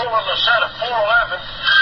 pulling the set of 411.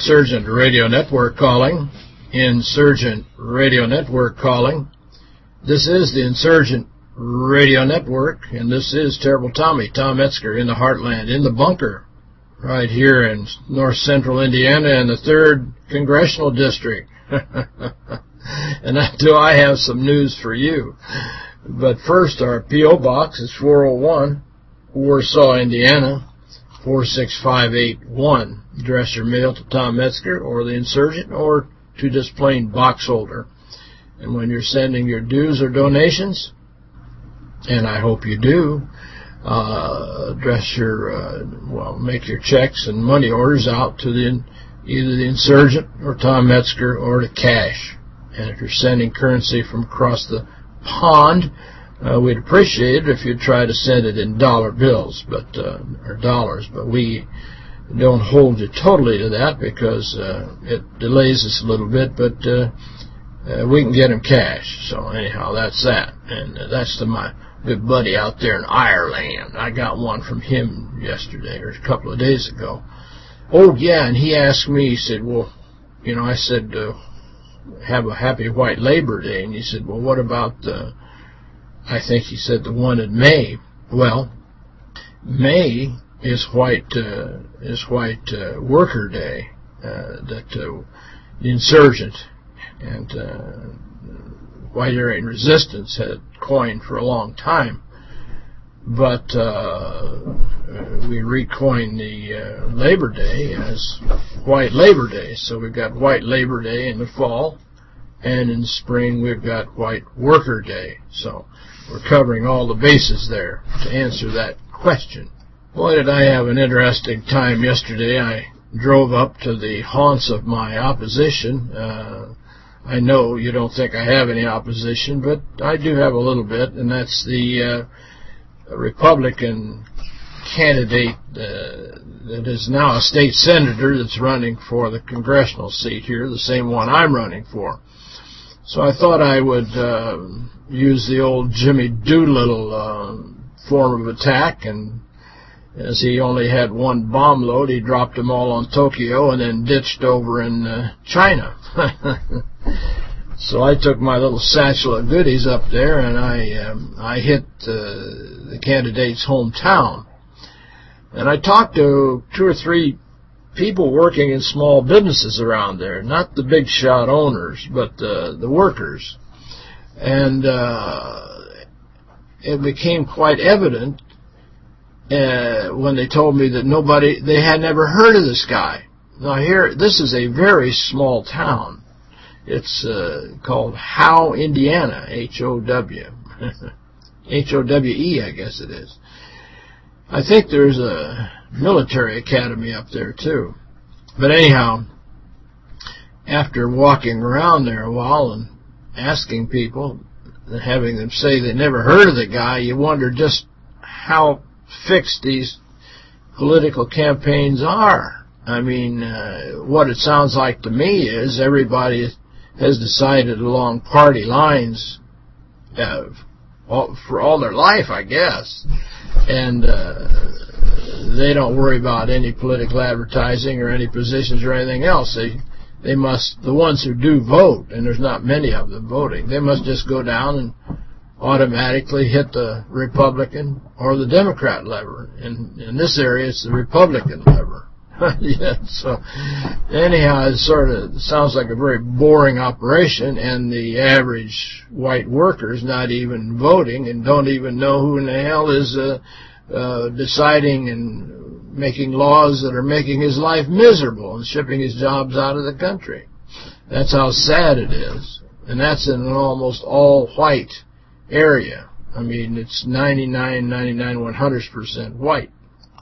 Insurgent Radio Network calling. Insurgent Radio Network calling. This is the Insurgent Radio Network, and this is Terrible Tommy, Tom Metzger, in the heartland, in the bunker, right here in north central Indiana in the 3rd Congressional District. and I do I have some news for you. But first, our P.O. Box is 401, Warsaw, Indiana, 46581. Address your mail to Tom Metzger or the Insurgent or to this plain box holder. And when you're sending your dues or donations, and I hope you do, uh, address your, uh, well, make your checks and money orders out to the either the Insurgent or Tom Metzger or to cash. And if you're sending currency from across the pond, uh, we'd appreciate it if you'd try to send it in dollar bills, but uh, or dollars. But we don't hold you totally to that because uh, it delays us a little bit, but uh, uh, we can get them cash. So anyhow, that's that, and uh, that's to my good buddy out there in Ireland. I got one from him yesterday or a couple of days ago. Oh yeah, and he asked me. He said, "Well, you know," I said, "Have a happy White Labor Day," and he said, "Well, what about?" Uh, I think he said the one in May. Well, May is White uh, is White uh, Worker Day uh, that uh, the insurgent and uh, White Aryan Resistance had coined for a long time. but uh, we recoined the Labor Day as White Labor Day. So we've got White Labor Day in the fall, and in spring we've got White Worker Day. So we're covering all the bases there to answer that question. Boy, did I have an interesting time yesterday. I drove up to the haunts of my opposition. Uh, I know you don't think I have any opposition, but I do have a little bit, and that's the uh, Republican candidate uh, that is now a state senator that's running for the congressional seat here, the same one I'm running for. So I thought I would uh, use the old Jimmy Doolittle uh, form of attack, and as he only had one bomb load, he dropped them all on Tokyo and then ditched over in uh, China. so I took my little satchel of goodies up there, and I um, I hit uh, the candidate's hometown. And I talked to two or three people working in small businesses around there, not the big shot owners, but the, the workers. And uh, it became quite evident uh, when they told me that nobody, they had never heard of this guy. Now here, this is a very small town. It's uh, called Howe, Indiana, H-O-W. H-O-W-E, I guess it is. I think there's a military academy up there, too. But anyhow, after walking around there a while and asking people, and having them say they never heard of the guy, you wonder just how fixed these political campaigns are. I mean, uh, what it sounds like to me is everybody has decided along party lines uh, all, for all their life, I guess. And uh, they don't worry about any political advertising or any positions or anything else. They they must, the ones who do vote, and there's not many of them voting, they must just go down and automatically hit the Republican or the Democrat lever. In, in this area, it's the Republican lever. yeah, so anyhow, it sort of sounds like a very boring operation, and the average white worker is not even voting and don't even know who in the hell is uh, uh, deciding and making laws that are making his life miserable and shipping his jobs out of the country. That's how sad it is. And that's in an almost all-white area. I mean, it's 99, 99, 100% white.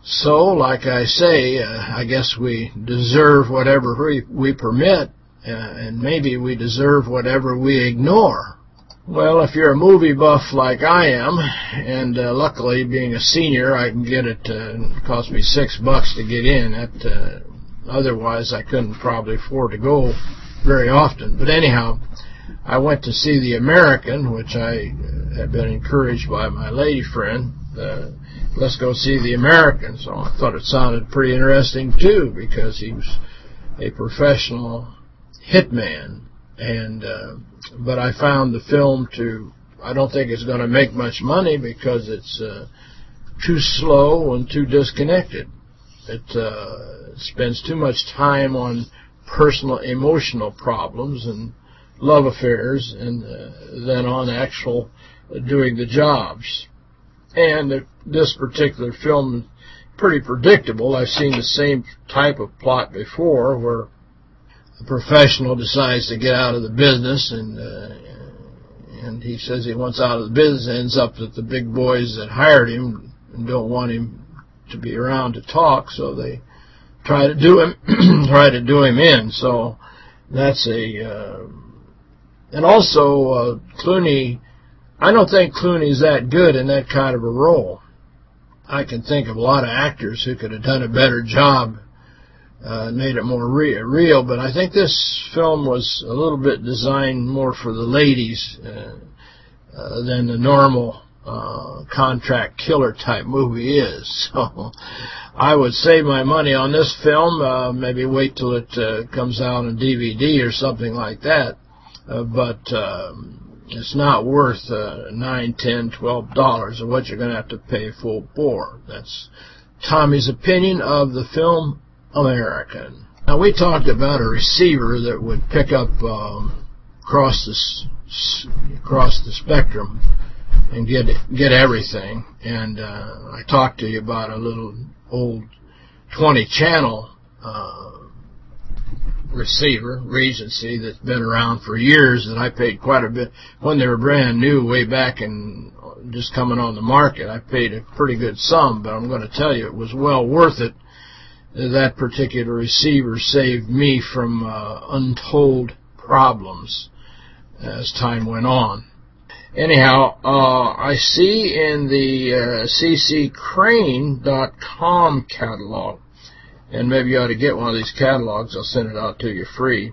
So, like I say, uh, I guess we deserve whatever we, we permit, uh, and maybe we deserve whatever we ignore. Well, if you're a movie buff like I am, and uh, luckily being a senior, I can get it, uh, it cost me six bucks to get in. That, uh, otherwise, I couldn't probably afford to go very often. But anyhow, I went to see The American, which I uh, had been encouraged by my lady friend. Uh, let's go see The American. So I thought it sounded pretty interesting, too, because he was a professional hitman. And uh, But I found the film to, I don't think it's going to make much money because it's uh, too slow and too disconnected. It uh, spends too much time on personal emotional problems and love affairs and uh, than on actual doing the jobs. And this particular film is pretty predictable. I've seen the same type of plot before where a professional decides to get out of the business and uh, and he says he wants out of the business ends up that the big boys that hired him and don't want him to be around to talk so they try to do him try to do him in so that's a uh, and also uh, Clooney I don't think Clooney's that good in that kind of a role. I can think of a lot of actors who could have done a better job, uh, made it more re real, but I think this film was a little bit designed more for the ladies uh, uh, than the normal uh, contract killer type movie is. So I would save my money on this film, uh, maybe wait till it uh, comes out on DVD or something like that. Uh, but um, it's not worth uh, nine, ten, twelve dollars of what you're going to have to pay full bore. That's Tommy's opinion of the film American. Now we talked about a receiver that would pick up um, across the across the spectrum and get get everything. And uh, I talked to you about a little old 20 channel uh, receiver, Regency, that's been around for years that I paid quite a bit. When they were brand new, way back in just coming on the market, I paid a pretty good sum, but I'm going to tell you it was well worth it. That particular receiver saved me from uh, untold problems as time went on. Anyhow, uh, I see in the uh, ccrane.com catalog and maybe you ought to get one of these catalogs. I'll send it out to you free.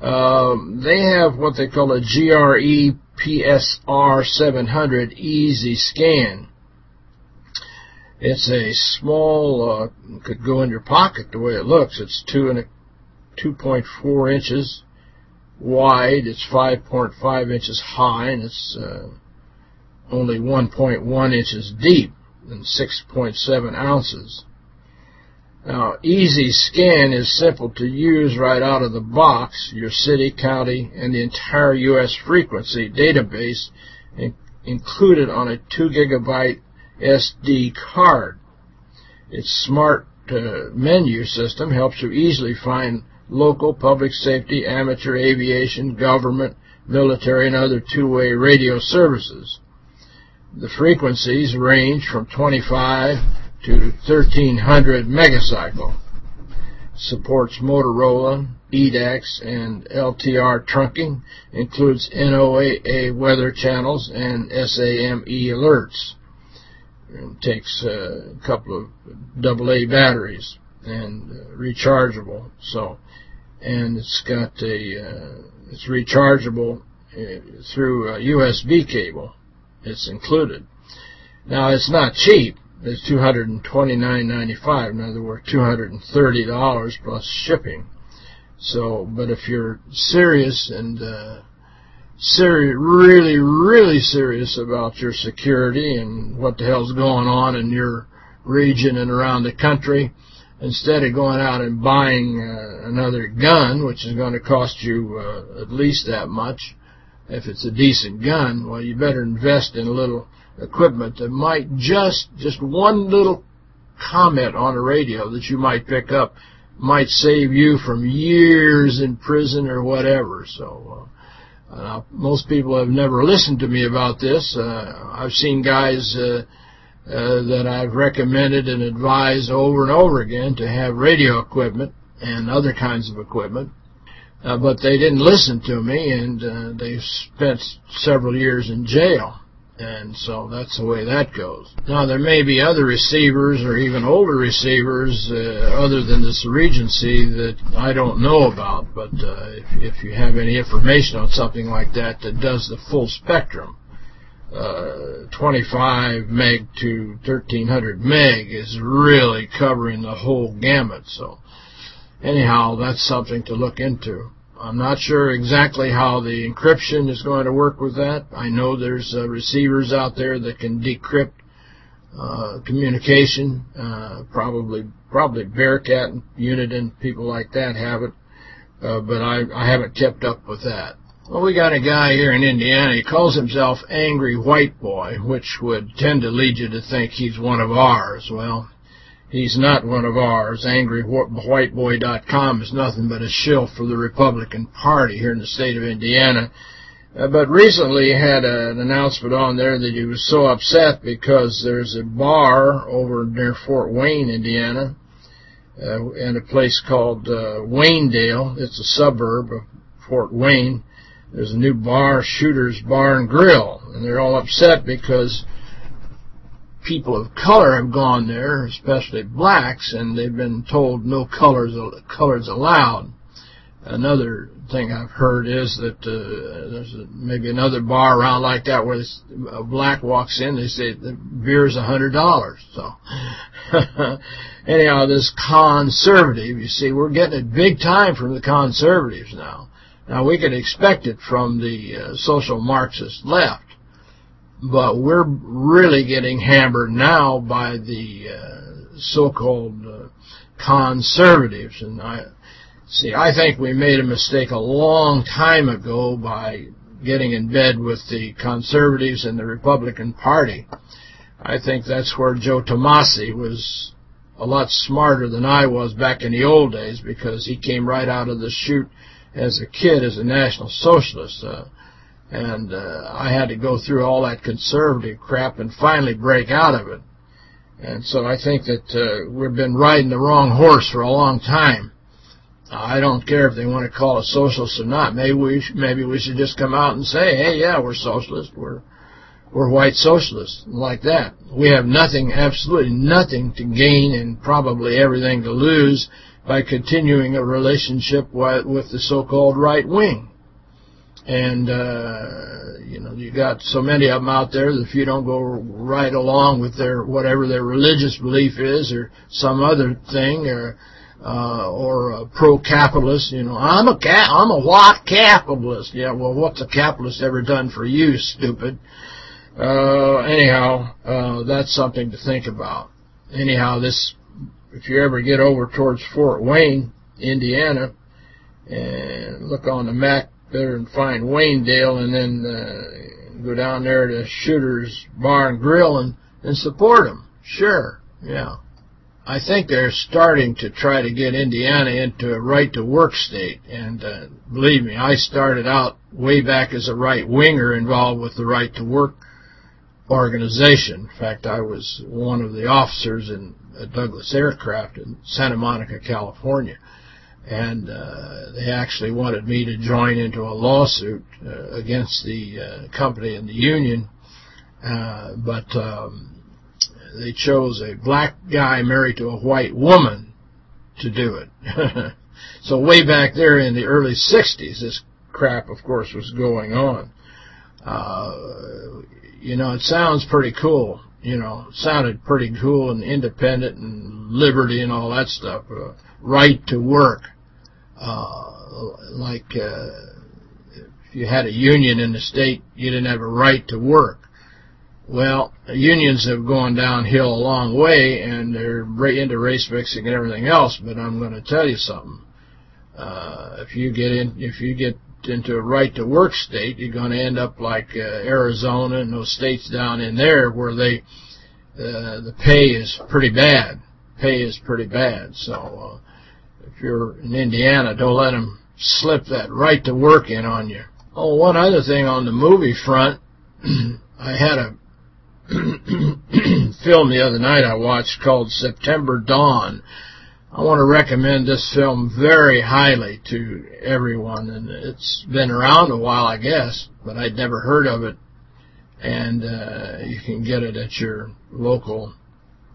Um, they have what they call a GRE PSR 700 Easy Scan. It's a small, uh, could go in your pocket the way it looks. It's two and a 2.4 inches wide. It's 5.5 inches high, and it's uh, only 1.1 inches deep and 6.7 ounces. Now, Easy Scan is simple to use right out of the box. Your city, county, and the entire U.S. frequency database in included on a 2 gigabyte SD card. Its smart uh, menu system helps you easily find local, public safety, amateur aviation, government, military, and other two-way radio services. The frequencies range from 25 to 1300 megacycle. Supports Motorola, EDACS, and LTR trunking. Includes NOAA weather channels and SAME alerts. It takes a couple of AA batteries and uh, rechargeable. So, and it's got a uh, it's rechargeable uh, through a USB cable. It's included. Now it's not cheap It's $229.95. In other words, $230 plus shipping. So, but if you're serious and uh, serious, really, really serious about your security and what the hell's going on in your region and around the country, instead of going out and buying uh, another gun, which is going to cost you uh, at least that much, if it's a decent gun, well, you better invest in a little equipment that might just, just one little comment on a radio that you might pick up might save you from years in prison or whatever. So uh, most people have never listened to me about this. Uh, I've seen guys uh, uh, that I've recommended and advised over and over again to have radio equipment and other kinds of equipment. Uh, but they didn't listen to me, and uh, they spent several years in jail. And so that's the way that goes. Now, there may be other receivers or even older receivers uh, other than this Regency that I don't know about. But uh, if, if you have any information on something like that that does the full spectrum, uh, 25 meg to 1300 meg is really covering the whole gamut. So anyhow, that's something to look into. I'm not sure exactly how the encryption is going to work with that. I know there's uh, receivers out there that can decrypt uh, communication. Uh, probably probably Bearcat unit and people like that have it. Uh, but I, I haven't kept up with that. Well, we got a guy here in Indiana. He calls himself Angry White Boy, which would tend to lead you to think he's one of ours. Well, He's not one of ours. AngryWhiteBoy.com is nothing but a shill for the Republican Party here in the state of Indiana. Uh, but recently he had a, an announcement on there that he was so upset because there's a bar over near Fort Wayne, Indiana, uh, in a place called uh, Waynedale. It's a suburb of Fort Wayne. There's a new bar, Shooter's Bar and Grill, and they're all upset because people of color have gone there, especially blacks, and they've been told no colors colors allowed. Another thing I've heard is that uh, there's a, maybe another bar around like that where this, a black walks in, they say the beer's a hundred dollars. So anyhow, this conservative, you see, we're getting it big time from the conservatives now. Now we can expect it from the uh, social Marxist left but we're really getting hammered now by the uh, so-called uh, conservatives. And I see, I think we made a mistake a long time ago by getting in bed with the conservatives and the Republican Party. I think that's where Joe Tommasi was a lot smarter than I was back in the old days because he came right out of the chute as a kid as a National Socialist. Uh, and uh, I had to go through all that conservative crap and finally break out of it. And so I think that uh, we've been riding the wrong horse for a long time. I don't care if they want to call us socialists or not. Maybe we should, maybe we should just come out and say, hey, yeah, we're socialists. We're we're white socialists like that. We have nothing, absolutely nothing to gain and probably everything to lose by continuing a relationship with the so-called right wing. And, uh, you know, you got so many of them out there that if you don't go right along with their, whatever their religious belief is or some other thing or, uh, or pro-capitalist, you know, I'm a ca I'm a white capitalist. Yeah, well, what's a capitalist ever done for you, stupid? Uh, anyhow, uh, that's something to think about. Anyhow, this, if you ever get over towards Fort Wayne, Indiana, and look on the map there and find Waynedale and then uh, go down there to Shooter's Bar and Grill and, and support them. Sure, yeah. I think they're starting to try to get Indiana into a right-to-work state. And uh, believe me, I started out way back as a right-winger involved with the right-to-work organization. In fact, I was one of the officers in Douglas Aircraft in Santa Monica, California. And uh, they actually wanted me to join into a lawsuit uh, against the uh, company and the union. Uh, but um, they chose a black guy married to a white woman to do it. so way back there in the early 60s, this crap, of course, was going on. Uh, you know, it sounds pretty cool. You know, sounded pretty cool and independent and liberty and all that stuff. Uh, right to work. Uh, like uh, if you had a union in the state, you didn't have a right to work. Well, unions have gone downhill a long way, and they're right into race mixing and everything else. But I'm going to tell you something. Uh, if you get in, if you get into a right-to-work state, you're going to end up like uh, Arizona and those states down in there where they uh, the pay is pretty bad. Pay is pretty bad. So uh, if you're in Indiana, don't let them slip that right to work in on you. Oh, one other thing on the movie front, I had a film the other night I watched called September Dawn. I want to recommend this film very highly to everyone, and it's been around a while, I guess, but I'd never heard of it, and uh, you can get it at your local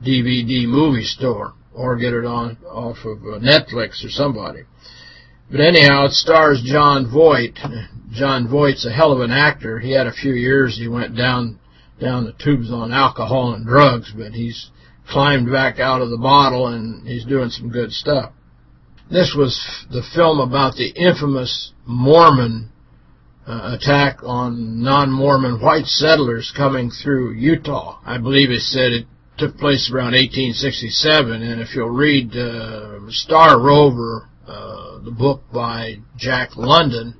DVD movie store, or get it on off of uh, Netflix or somebody. But anyhow, it stars Jon Voight. Jon Voight's a hell of an actor. He had a few years he went down down the tubes on alcohol and drugs, but he's climbed back out of the bottle, and he's doing some good stuff. This was the film about the infamous Mormon uh, attack on non-Mormon white settlers coming through Utah. I believe it said it took place around 1867, and if you'll read uh, Star Rover, uh, the book by Jack London,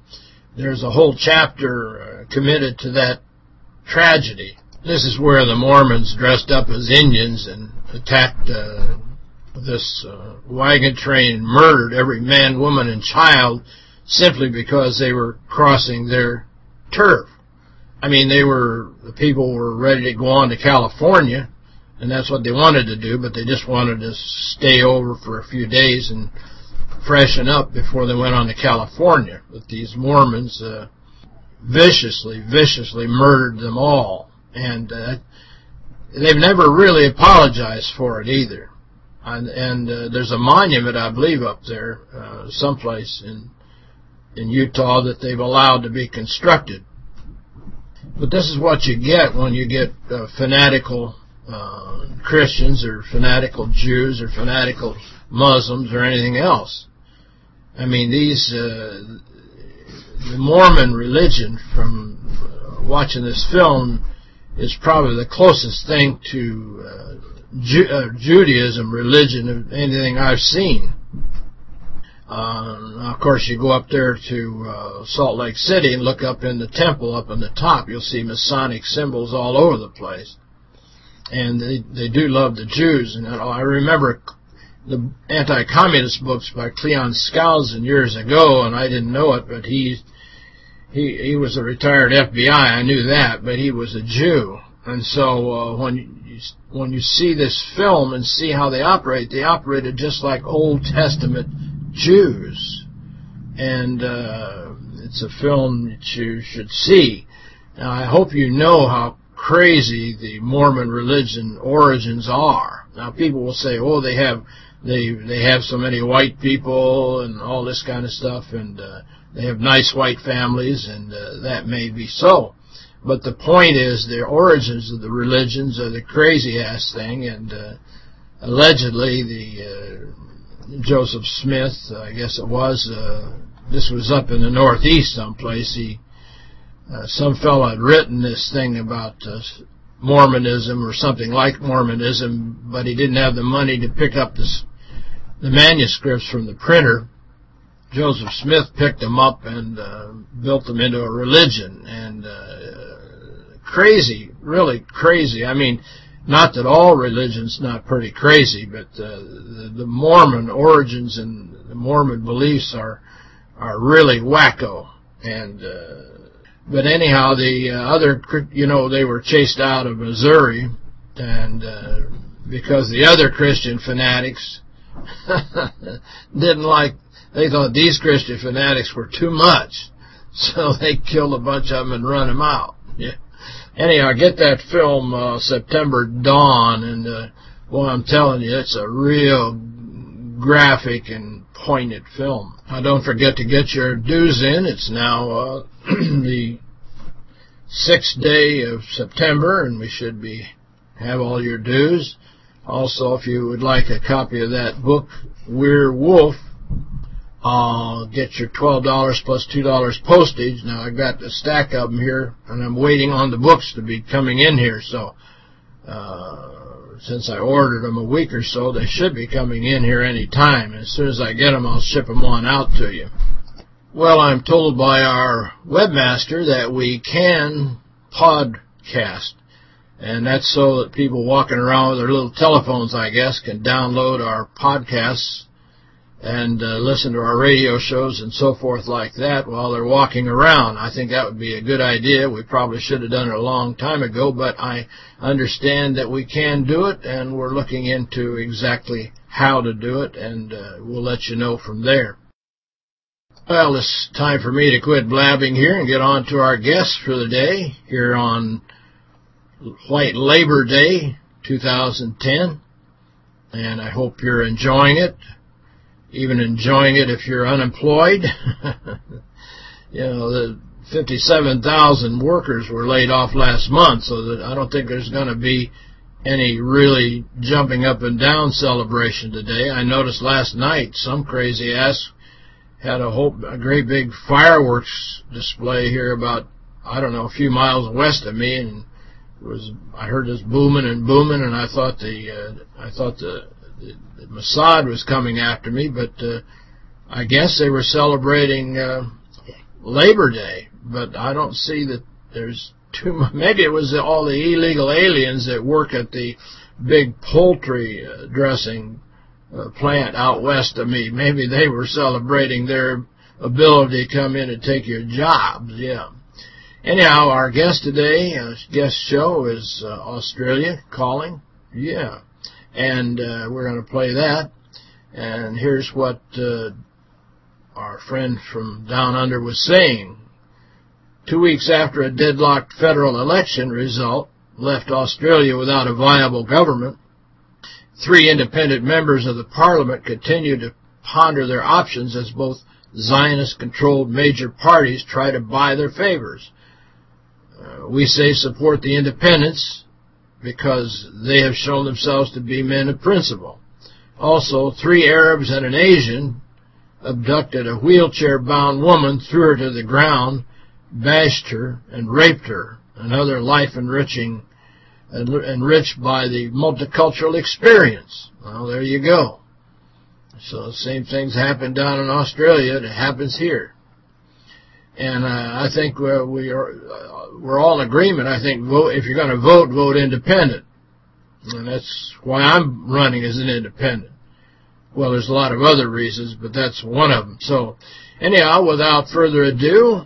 there's a whole chapter uh, committed to that tragedy. This is where the Mormons dressed up as Indians and attacked uh, this uh, wagon train and murdered every man, woman, and child simply because they were crossing their turf. I mean, they were the people were ready to go on to California, and that's what they wanted to do, but they just wanted to stay over for a few days and freshen up before they went on to California. But these Mormons uh, viciously, viciously murdered them all. And uh, they've never really apologized for it either. And, and uh, there's a monument, I believe, up there, uh, someplace in in Utah that they've allowed to be constructed. But this is what you get when you get uh, fanatical uh, Christians or fanatical Jews or fanatical Muslims or anything else. I mean, these uh, the Mormon religion from watching this film is probably the closest thing to uh, Ju uh, Judaism religion of anything I've seen. Uh, of course, you go up there to uh, Salt Lake City and look up in the temple up on the top. You'll see Masonic symbols all over the place. And they, they do love the Jews. And I remember the anti-communist books by Cleon Skousen years ago, and I didn't know it, but he he he was a retired FBI. I knew that, but he was a Jew. And so uh, when you when you see this film and see how they operate, they operated just like Old Testament Jews. And uh, it's a film that you should see. Now, I hope you know how crazy the Mormon religion origins are. Now, people will say, oh, they have they they have so many white people and all this kind of stuff, and uh, they have nice white families, and uh, that may be so. But the point is, the origins of the religions are the crazy-ass thing, and uh, allegedly the uh, Joseph Smith, I guess it was, uh, this was up in the Northeast someplace, he, uh, some fellow had written this thing about uh, Mormonism or something like Mormonism, but he didn't have the money to pick up this, the manuscripts from the printer. Joseph Smith picked them up and uh, built them into a religion, and uh, crazy, really crazy. I mean, not that all religion's not pretty crazy, but uh, the, the Mormon origins and the Mormon beliefs are are really wacko. And uh, but anyhow, the uh, other, you know, they were chased out of Missouri, and uh, because the other Christian fanatics didn't like, they thought these Christian fanatics were too much, so they killed a bunch of them and run them out. Yeah anyhow, get that film uh, September Dawn, and uh, well, I'm telling you, it's a real graphic and poignant film. Now, don't forget to get your dues in. It's now uh, the sixth day of September, and we should be have all your dues. Also, if you would like a copy of that book, We're Wolf, uh, get your $12 plus $2 postage. Now, I've got a stack of them here, and I'm waiting on the books to be coming in here. So, uh, since I ordered them a week or so, they should be coming in here any time. As soon as I get them, I'll ship them on out to you. Well, I'm told by our webmaster that we can podcast. And that's so that people walking around with their little telephones, I guess, can download our podcasts and uh, listen to our radio shows and so forth like that while they're walking around. I think that would be a good idea. We probably should have done it a long time ago, but I understand that we can do it, and we're looking into exactly how to do it, and uh, we'll let you know from there. Well, it's time for me to quit blabbing here and get on to our guests for the day here on White Labor Day 2010, and I hope you're enjoying it even enjoying it if you're unemployed. you know, the 57,000 workers were laid off last month, so that I don't think there's going to be any really jumping up and down celebration today. I noticed last night some crazy ass had a whole a great big fireworks display here about I don't know a few miles west of me, and was I heard this booming and booming, and I thought the uh, I thought the Mossad was coming after me, but uh, I guess they were celebrating uh, Labor Day. But I don't see that there's too much. Maybe it was all the illegal aliens that work at the big poultry uh, dressing uh, plant out west of me. Maybe they were celebrating their ability to come in and take your jobs. Yeah. Anyhow, our guest today, uh, guest show is uh, Australia calling. Yeah and uh, we're going to play that. And here's what uh, our friend from down under was saying. Two weeks after a deadlocked federal election result left Australia without a viable government, three independent members of the parliament continue to ponder their options as both Zionist-controlled major parties try to buy their favors. Uh, we say support the independents because they have shown themselves to be men of principle. Also, three Arabs and an Asian abducted a wheelchair-bound woman, threw her to the ground, bashed her, and raped her, another life-enriching, enriched by the multicultural experience. Well, there you go. So the same things happen down in Australia. It happens here. And uh, I think we're, we are, uh, we're all in agreement. I think vote if you're going to vote, vote independent. And that's why I'm running as an independent. Well, there's a lot of other reasons, but that's one of them. So anyhow, without further ado,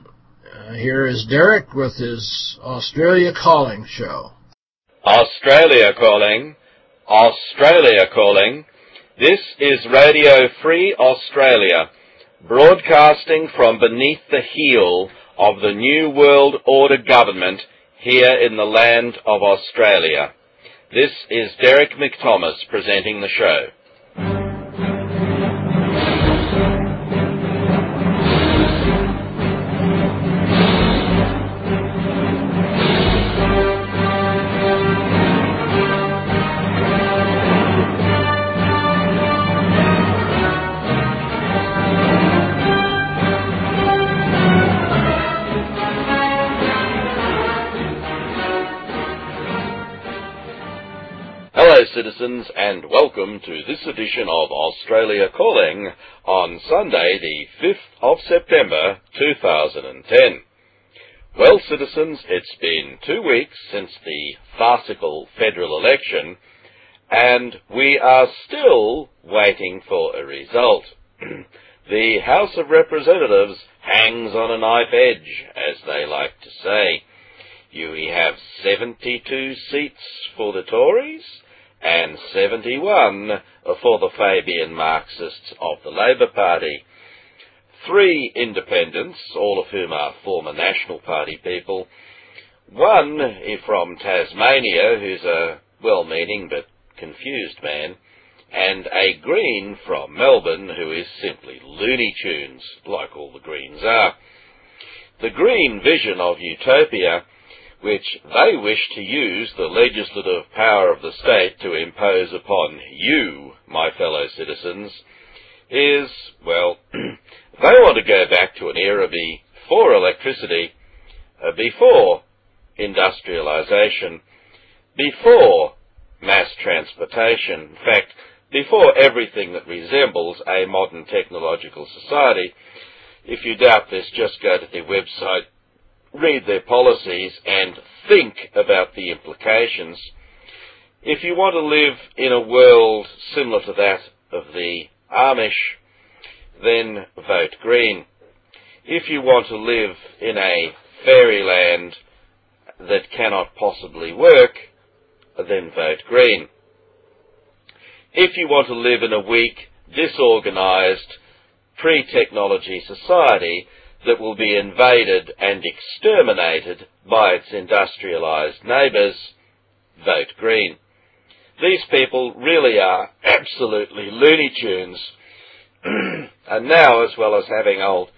uh, here is Derek with his Australia Calling show. Australia calling. Australia calling. This is Radio Free Australia, broadcasting from beneath the heel of the New World Order government here in the land of Australia. This is Derek McThomas presenting the show. Citizens, and welcome to this edition of Australia Calling on Sunday, the 5th of September 2010. Well, citizens, it's been two weeks since the farcical federal election, and we are still waiting for a result. the House of Representatives hangs on a knife edge, as they like to say. You have 72 seats for the Tories and 71 for the Fabian Marxists of the Labour Party. Three independents, all of whom are former National Party people. One from Tasmania, who's a well-meaning but confused man, and a Green from Melbourne, who is simply Looney Tunes, like all the Greens are. The Green vision of utopia which they wish to use the legislative power of the state to impose upon you, my fellow citizens, is, well, they want to go back to an era before electricity, uh, before industrialization, before mass transportation, in fact, before everything that resembles a modern technological society. If you doubt this, just go to their website read their policies and think about the implications. If you want to live in a world similar to that of the Amish, then vote Green. If you want to live in a fairyland that cannot possibly work, then vote Green. If you want to live in a weak, disorganized, pre-technology society that will be invaded and exterminated by its industrialized neighbours, vote Green. These people really are absolutely Looney Tunes. and now, as well as having old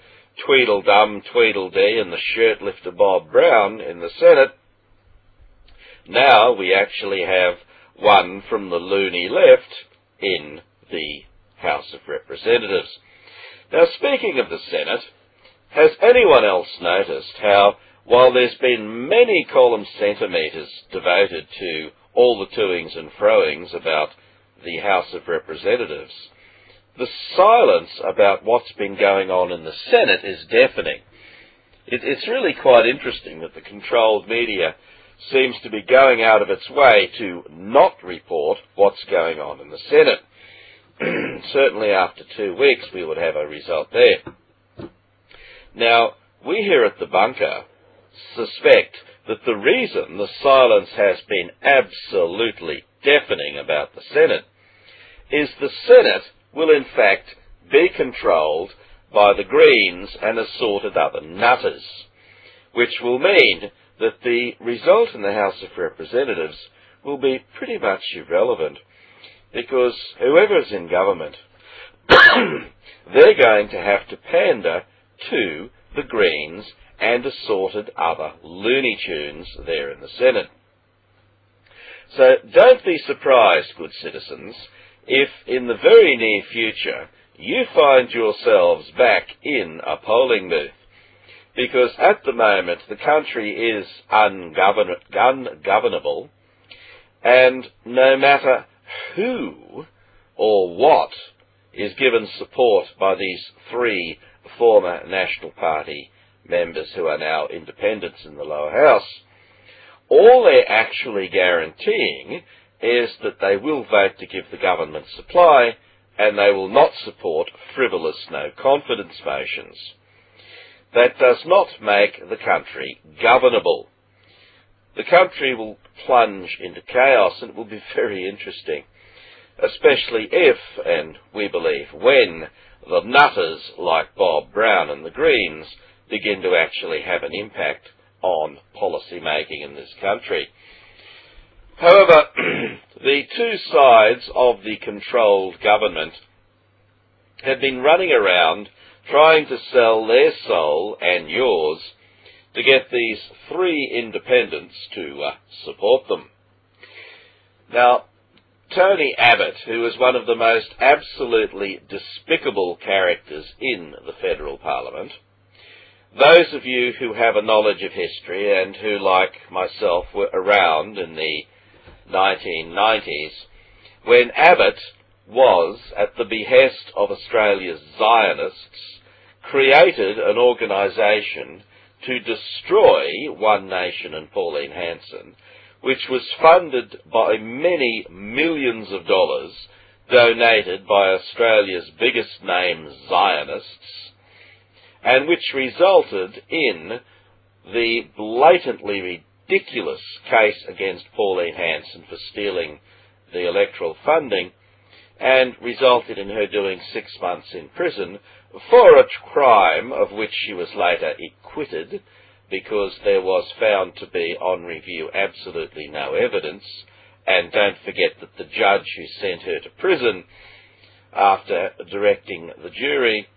Tweedledum, Tweedledee and the shirt lifter Bob Brown in the Senate, now we actually have one from the loony left in the House of Representatives. Now, speaking of the Senate, has anyone else noticed how, while there's been many column centimetres devoted to all the toings and froings about the House of Representatives, the silence about what's been going on in the Senate is deafening. It, it's really quite interesting that the controlled media seems to be going out of its way to not report what's going on in the Senate. Certainly after two weeks we would have a result there. Now, we here at the bunker suspect that the reason the silence has been absolutely deafening about the Senate is the Senate will in fact be controlled by the Greens and assorted other nutters, which will mean that the result in the House of Representatives will be pretty much irrelevant because whoever's in government, they're going to have to pander to the Greens and assorted other Looney Tunes there in the Senate. So don't be surprised, good citizens, if in the very near future you find yourselves back in a polling booth. Because at the moment the country is ungovern- ungovernable and no matter who or what is given support by these three former National Party members who are now independents in the lower house, all they're actually guaranteeing is that they will vote to give the government supply and they will not support frivolous no confidence motions. That does not make the country governable. The country will plunge into chaos and it will be very interesting, especially if, and we believe when, the nutters like Bob Brown and the Greens begin to actually have an impact on policy making in this country. However, the two sides of the controlled government have been running around trying to sell their soul and yours to get these three independents to uh, support them. Now, Tony Abbott, who is one of the most absolutely despicable characters in the federal parliament, those of you who have a knowledge of history and who, like myself, were around in the 1990s, when Abbott was, at the behest of Australia's Zionists, created an organisation to destroy One Nation and Pauline Hanson, which was funded by many millions of dollars donated by Australia's biggest name Zionists, and which resulted in the blatantly ridiculous case against Pauline Hanson for stealing the electoral funding and resulted in her doing six months in prison for a crime of which she was later acquitted because there was found to be on review absolutely no evidence. And don't forget that the judge who sent her to prison after directing the jury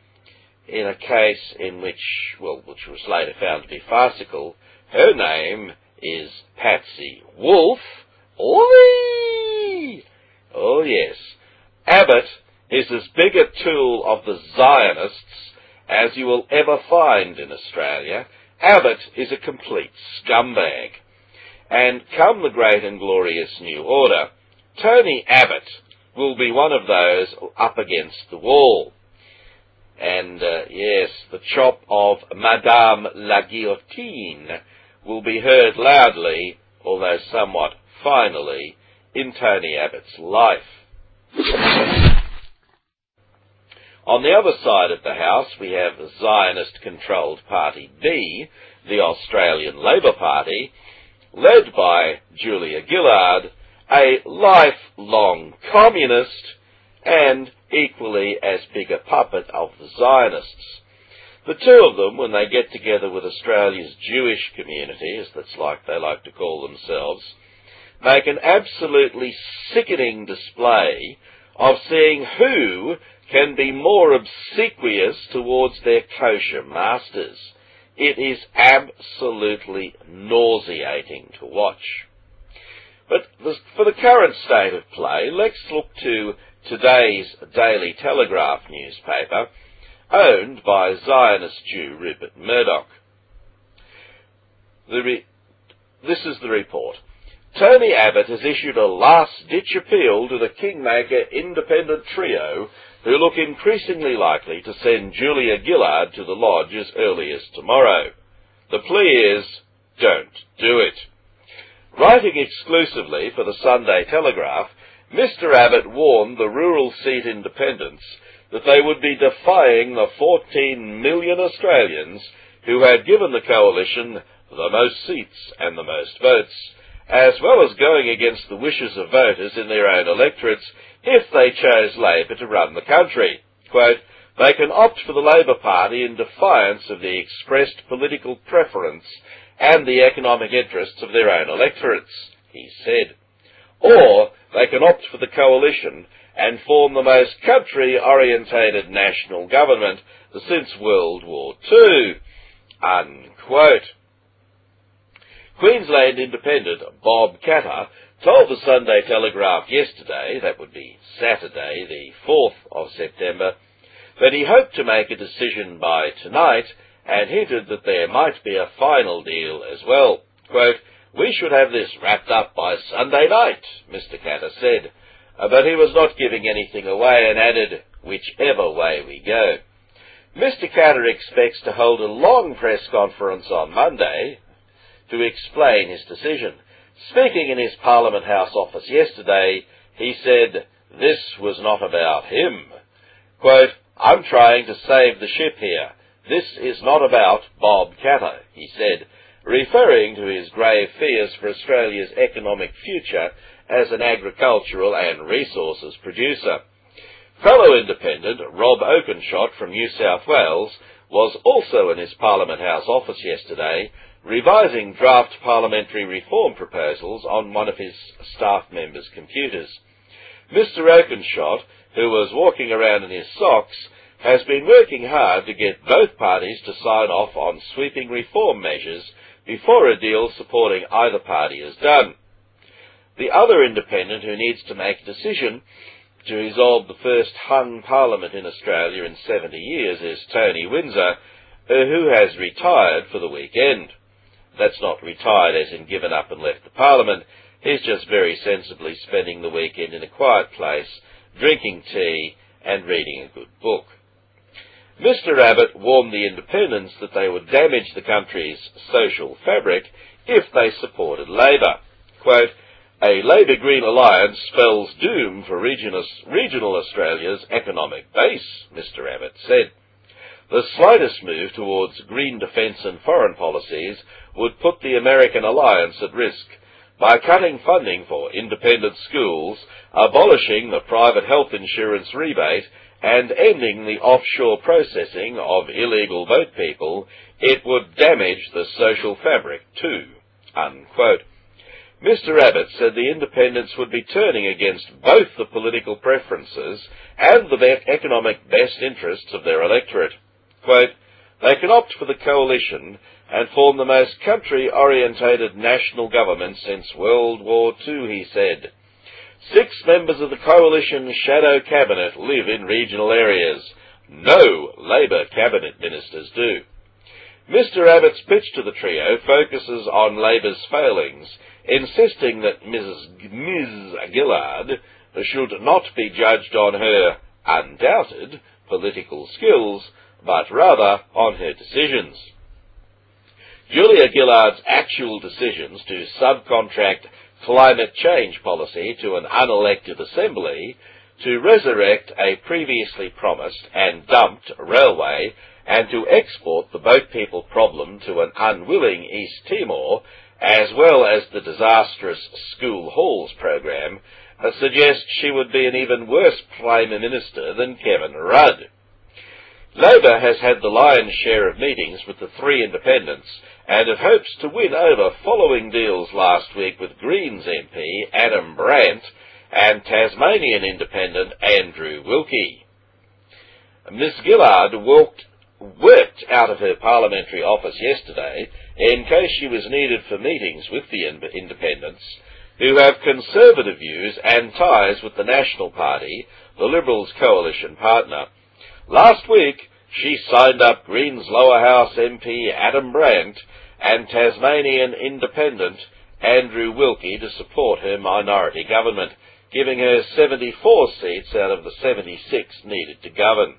in a case in which, well, which was later found to be farcical, her name is Patsy Wolfe. Oi! Oh yes. Abbott is as big a tool of the Zionists as you will ever find in Australia. Abbott is a complete scumbag. And come the great and glorious new order, Tony Abbott will be one of those up against the wall. And uh, yes, the chop of Madame la Guillotine will be heard loudly, although somewhat finally, in Tony Abbott's life. On the other side of the House, we have the Zionist-controlled Party B, the Australian Labor Party, led by Julia Gillard, a lifelong communist and equally as big a puppet of the Zionists. The two of them, when they get together with Australia's Jewish community, as that's like they like to call themselves, make an absolutely sickening display of seeing who can be more obsequious towards their kosher masters. It is absolutely nauseating to watch. But for the current state of play, let's look to today's Daily Telegraph newspaper, owned by Zionist Jew Rupert Murdoch. This is the report. Tony Abbott has issued a last-ditch appeal to the Kingmaker independent trio who look increasingly likely to send Julia Gillard to the lodge as early as tomorrow. The plea is, don't do it. Writing exclusively for the Sunday Telegraph, Mr Abbott warned the rural seat independents that they would be defying the 14 million Australians who had given the coalition the most seats and the most votes, as well as going against the wishes of voters in their own electorates if they chose Labor to run the country. Quote, they can opt for the Labor Party in defiance of the expressed political preference and the economic interests of their own electorates, he said. Or they can opt for the coalition and form the most country-orientated national government since World War II. Unquote. Queensland Independent Bob Katter told the Sunday Telegraph yesterday, that would be Saturday, the 4th of September, that he hoped to make a decision by tonight and hinted that there might be a final deal as well. Quote, we should have this wrapped up by Sunday night, Mr. Katter said. Uh, but he was not giving anything away and added, whichever way we go. Mr. Katter expects to hold a long press conference on Monday to explain his decision. Speaking in his Parliament House office yesterday, he said, this was not about him. Quote, I'm trying to save the ship here. This is not about Bob Katter, he said, referring to his grave fears for Australia's economic future as an agricultural and resources producer. Fellow independent Rob Oakeshott from New South Wales was also in his Parliament House office yesterday revising draft parliamentary reform proposals on one of his staff members' computers. Mr. Oakeshott, who was walking around in his socks, has been working hard to get both parties to sign off on sweeping reform measures before a deal supporting either party is done. The other independent who needs to make a decision to resolve the first hung parliament in Australia in 70 years is Tony Windsor, who has retired for the weekend. That's not retired as in given up and left the parliament. He's just very sensibly spending the weekend in a quiet place, drinking tea and reading a good book. Mr Abbott warned the independents that they would damage the country's social fabric if they supported Labor. Quote, a Labour-Green alliance spells doom for regional Australia's economic base, Mr Abbott said. The slightest move towards green defence and foreign policies would put the American alliance at risk by cutting funding for independent schools, abolishing the private health insurance rebate, and ending the offshore processing of illegal boat people, it would damage the social fabric too. Unquote. Mr Abbott said the independents would be turning against both the political preferences and the economic best interests of their electorate. Quote, they can opt for the coalition and form the most country-orientated national government since World War II, he said. Six members of the coalition shadow cabinet live in regional areas. No Labor cabinet ministers do. Mr Abbott's pitch to the trio focuses on Labor's failings insisting that Mrs. Ms. Gillard should not be judged on her undoubted political skills, but rather on her decisions. Julia Gillard's actual decisions to subcontract climate change policy to an unelected assembly, to resurrect a previously promised and dumped railway, and to export the boat people problem to an unwilling East Timor as well as the disastrous school halls program, uh, suggest she would be an even worse Prime Minister than Kevin Rudd. Labor has had the lion's share of meetings with the three independents and it hopes to win over following deals last week with Greens MP Adam Bandt and Tasmanian independent Andrew Wilkie. Ms Gillard walked worked out of her parliamentary office yesterday in case she was needed for meetings with the independents, who have conservative views and ties with the National Party, the Liberals' coalition partner. Last week, she signed up Greens lower house MP Adam Bandt and Tasmanian independent Andrew Wilkie to support her minority government, giving her 74 seats out of the 76 needed to govern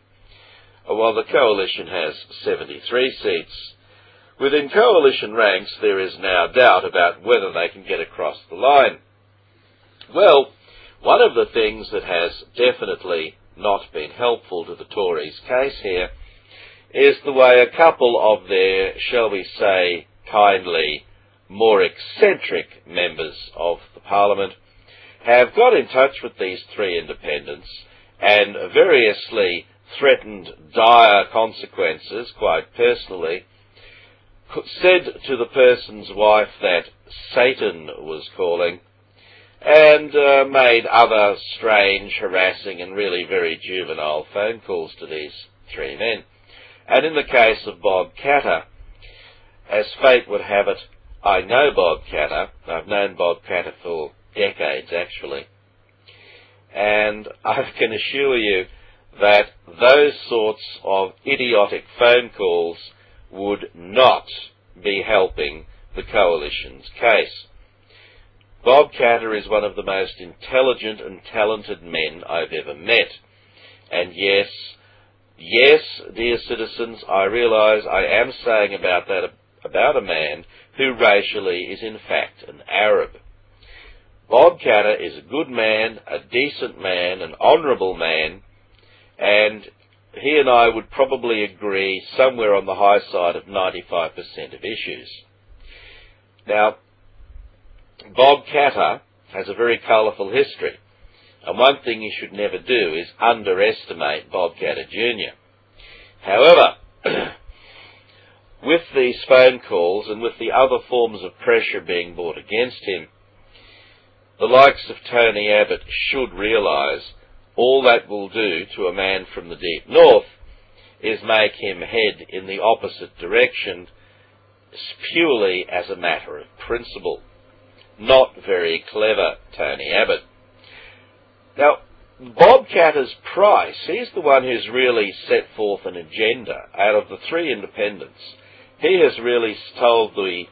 while the coalition has 73 seats. Within coalition ranks, there is now doubt about whether they can get across the line. Well, one of the things that has definitely not been helpful to the Tories' case here is the way a couple of their, shall we say, kindly, more eccentric members of the Parliament have got in touch with these three independents and variously threatened dire consequences, quite personally, said to the person's wife that Satan was calling, and uh, made other strange, harassing, and really very juvenile phone calls to these three men. And in the case of Bob Katter, as fate would have it, I know Bob Katter. I've known Bob Katter for decades, actually. And I can assure you that those sorts of idiotic phone calls would not be helping the coalition's case. Bob Katter is one of the most intelligent and talented men I've ever met. And yes, yes, dear citizens, I realize I am saying about that about a man who racially is in fact an Arab. Bob Katter is a good man, a decent man, an honourable man, and he and I would probably agree somewhere on the high side of 95% of issues. Now, Bob Katter has a very colourful history, and one thing you should never do is underestimate Bob Katter Jr. However, with these phone calls and with the other forms of pressure being brought against him, the likes of Tony Abbott should realise all that will do to a man from the deep north is make him head in the opposite direction purely as a matter of principle. Not very clever, Tony Abbott. Now, Bob Katter's price, he's the one who's really set forth an agenda out of the three independents. He has really told the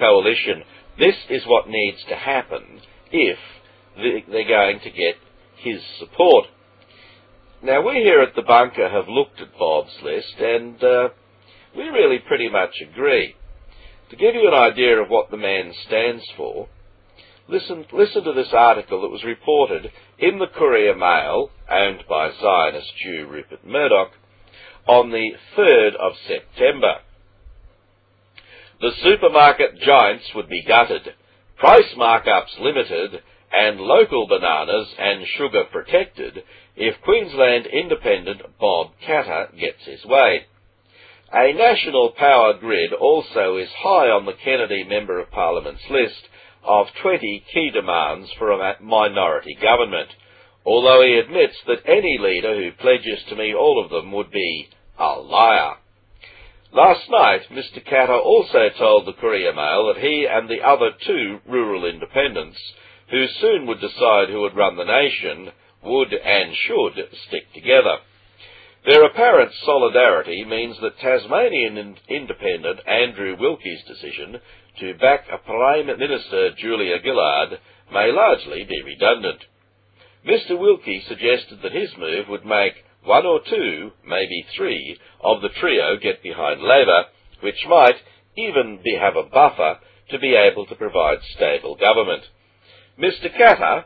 coalition this is what needs to happen if they're going to get his support. Now, we here at the bunker have looked at Bob's list, and uh, we really pretty much agree. To give you an idea of what the man stands for, listen, listen to this article that was reported in the Courier Mail, owned by Zionist Jew Rupert Murdoch, on the 3rd of September. The supermarket giants would be gutted, price markups limited, and local bananas and sugar protected if Queensland Independent Bob Katter gets his way. A national power grid also is high on the Kennedy Member of Parliament's list of 20 key demands for a minority government, although he admits that any leader who pledges to meet all of them would be a liar. Last night, Mr. Katter also told the Courier Mail that he and the other two rural independents who soon would decide who would run the nation, would and should stick together. Their apparent solidarity means that Tasmanian Independent Andrew Wilkie's decision to back a Prime Minister Julia Gillard may largely be redundant. Mr Wilkie suggested that his move would make one or two, maybe three, of the trio get behind Labor, which might even be, have a buffer to be able to provide stable government. Mr. Katter,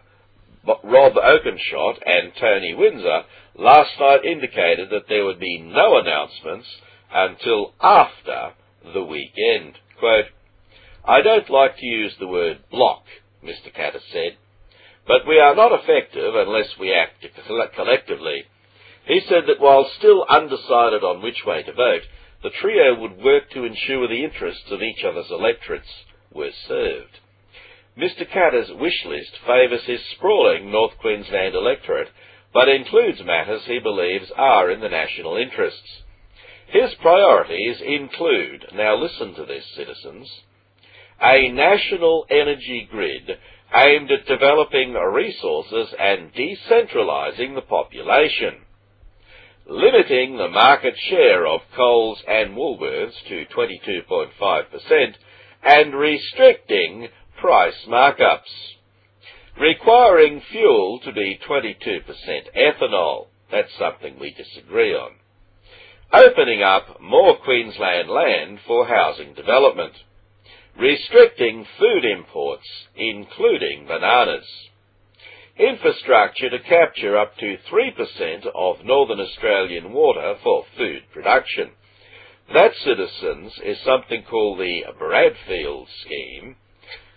Rob Oakeshott, and Tony Windsor last night indicated that there would be no announcements until after the weekend. Quote, I don't like to use the word block, Mr. Katter said, but we are not effective unless we act collectively. He said that while still undecided on which way to vote, the trio would work to ensure the interests of each other's electorates were served. Mr Katter's wish list favours his sprawling North Queensland electorate, but includes matters he believes are in the national interests. His priorities include, now listen to this, citizens, a national energy grid aimed at developing resources and decentralising the population, limiting the market share of Coles and Woolworths to 22.5%, and restricting price markups, requiring fuel to be 22% ethanol. That's something we disagree on. Opening up more Queensland land for housing development. Restricting food imports, including bananas. Infrastructure to capture up to 3% of Northern Australian water for food production. That, citizens, is something called the Bradfield Scheme,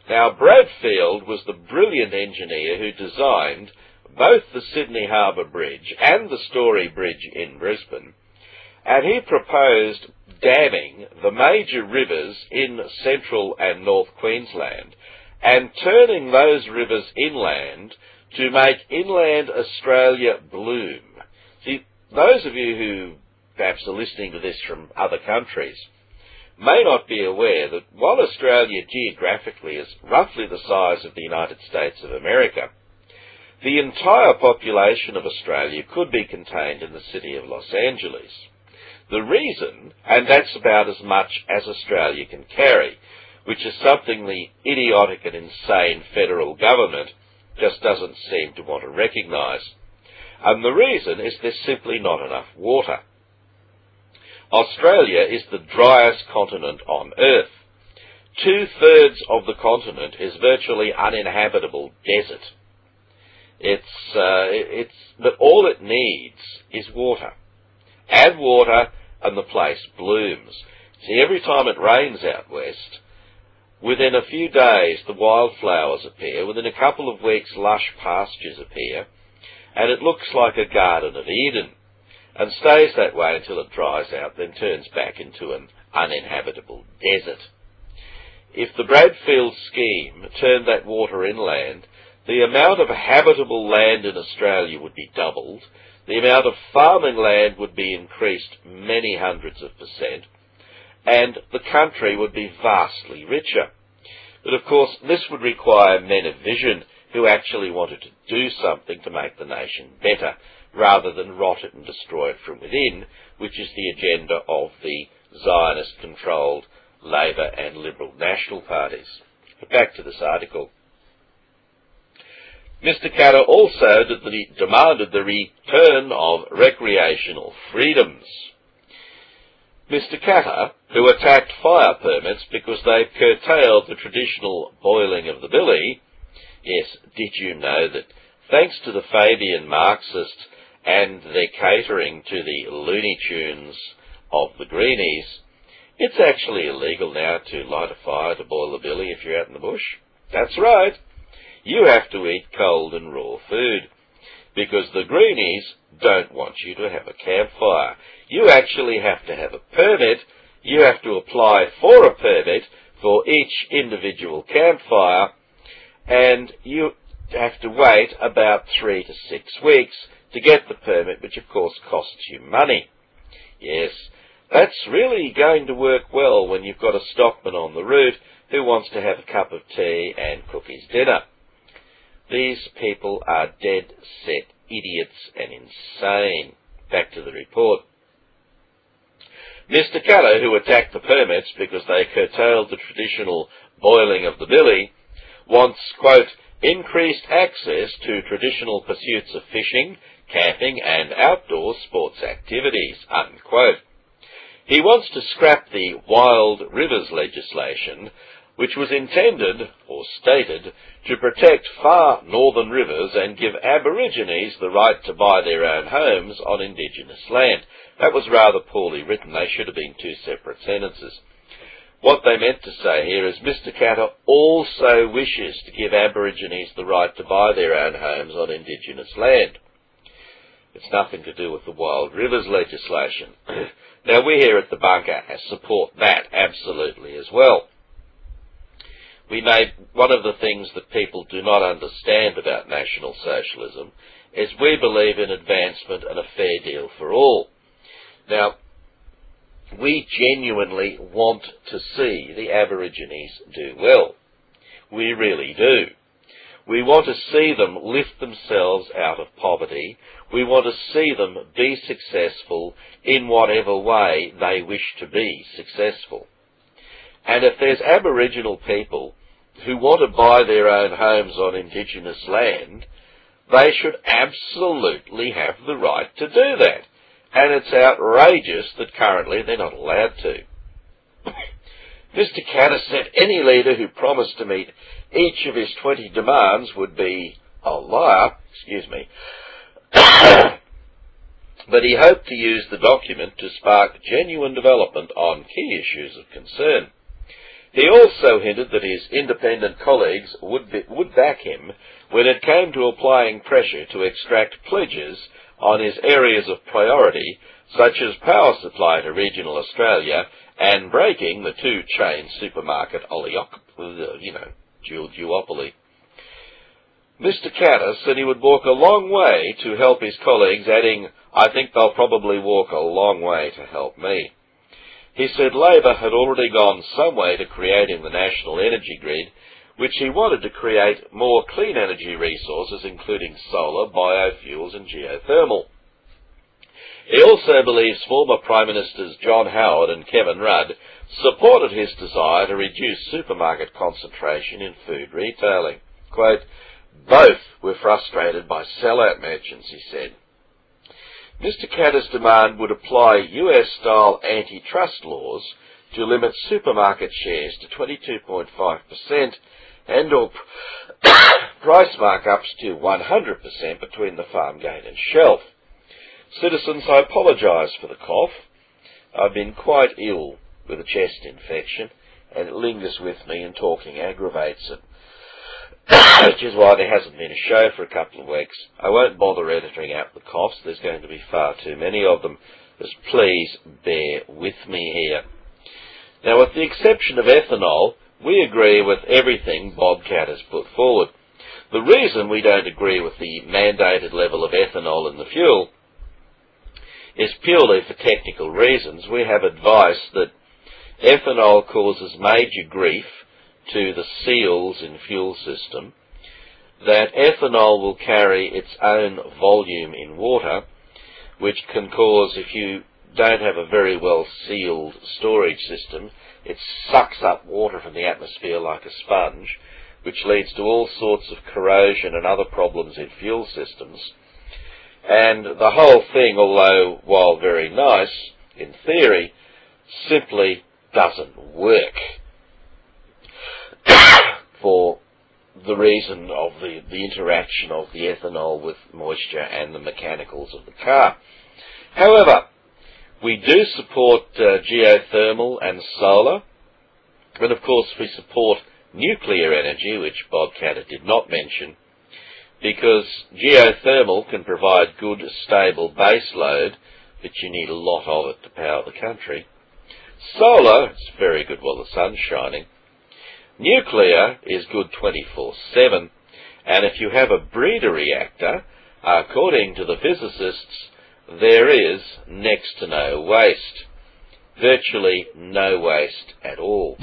now, Bradfield was the brilliant engineer who designed both the Sydney Harbour Bridge and the Story Bridge in Brisbane, and he proposed damming the major rivers in central and north Queensland and turning those rivers inland to make inland Australia bloom. See, those of you who perhaps are listening to this from other countries, may not be aware that while Australia geographically is roughly the size of the United States of America, the entire population of Australia could be contained in the city of Los Angeles. The reason, and that's about as much as Australia can carry, which is something the idiotic and insane federal government just doesn't seem to want to recognise. And the reason is there's simply not enough water. Australia is the driest continent on Earth. Two thirds of the continent is virtually uninhabitable desert. It's, uh, it's, but all it needs is water. Add water and the place blooms. See, every time it rains out west, within a few days the wildflowers appear, within a couple of weeks lush pastures appear, and it looks like a Garden of Eden, and stays that way until it dries out, then turns back into an uninhabitable desert. If the Bradfield scheme turned that water inland, the amount of habitable land in Australia would be doubled, the amount of farming land would be increased many hundreds of percent, and the country would be vastly richer. But of course, this would require men of vision who actually wanted to do something to make the nation better, rather than rot it and destroy it from within, which is the agenda of the Zionist-controlled Labour and Liberal National parties. But back to this article. Mr. Katter also demanded the return of recreational freedoms. Mr. Katter, who attacked fire permits because they curtailed the traditional boiling of the billy, Yes, did you know that thanks to the Fabian Marxists and their catering to the Looney Tunes of the Greenies, it's actually illegal now to light a fire to boil a billy if you're out in the bush. That's right. You have to eat cold and raw food. Because the Greenies don't want you to have a campfire. You actually have to have a permit. You have to apply for a permit for each individual campfire and you have to wait about three to six weeks to get the permit, which of course costs you money. Yes, that's really going to work well when you've got a stockman on the route who wants to have a cup of tea and cook his dinner. These people are dead set idiots and insane. Back to the report. Mr. Katter, who attacked the permits because they curtailed the traditional boiling of the billy, wants, quote, increased access to traditional pursuits of fishing, camping and outdoor sports activities, unquote. He wants to scrap the Wild Rivers legislation, which was intended, or stated, to protect far northern rivers and give Aborigines the right to buy their own homes on Indigenous land. That was rather poorly written. They should have been two separate sentences. What they meant to say here is Mr. Katter also wishes to give Aborigines the right to buy their own homes on Indigenous land. It's nothing to do with the Wild Rivers legislation. now we here at the bunker support that absolutely as well. We may, one of the things that people do not understand about National Socialism is we believe in advancement and a fair deal for all. Now, we genuinely want to see the Aborigines do well. We really do. We want to see them lift themselves out of poverty. We want to see them be successful in whatever way they wish to be successful. And if there's Aboriginal people who want to buy their own homes on Indigenous land, they should absolutely have the right to do that and it's outrageous that currently they're not allowed to. Mr. Katter said any leader who promised to meet each of his 20 demands would be a liar, excuse me. but he hoped to use the document to spark genuine development on key issues of concern. He also hinted that his independent colleagues would, be, would back him when it came to applying pressure to extract pledges on his areas of priority, such as power supply to regional Australia and breaking the two-chain supermarket oligopoly, you know, dual duopoly. Mr. Katter said he would walk a long way to help his colleagues, adding, I think they'll probably walk a long way to help me. He said Labor had already gone some way to creating the national energy grid, which he wanted to create more clean energy resources, including solar, biofuels and geothermal. He also believes former Prime Ministers John Howard and Kevin Rudd supported his desire to reduce supermarket concentration in food retailing. Quote, both were frustrated by sellout merchants, he said. Mr. Katter's demand would apply US-style antitrust laws to limit supermarket shares to 22.5% and or price markups to 100% between the farm gate and shelf. Citizens, I apologise for the cough. I've been quite ill with a chest infection and it lingers with me and talking aggravates it. Which is why there hasn't been a show for a couple of weeks. I won't bother editing out the coughs. There's going to be far too many of them. Just please bear with me here. Now, with the exception of ethanol, we agree with everything Bob Katter has put forward. The reason we don't agree with the mandated level of ethanol in the fuel is purely for technical reasons. We have advice that ethanol causes major grief to the seals in fuel system, that ethanol will carry its own volume in water, which can cause, if you don't have a very well sealed storage system, it sucks up water from the atmosphere like a sponge, which leads to all sorts of corrosion and other problems in fuel systems. And the whole thing, although while very nice in theory, simply doesn't work for the reason of the, the interaction of the ethanol with moisture and the mechanicals of the car. However, we do support uh, geothermal and solar, and of course we support nuclear energy, which Bob Katter did not mention, because geothermal can provide good, stable base load, but you need a lot of it to power the country. Solar, it's very good while the sun's shining. Nuclear is good 24-7, and if you have a breeder reactor, according to the physicists, there is next to no waste. Virtually no waste at all.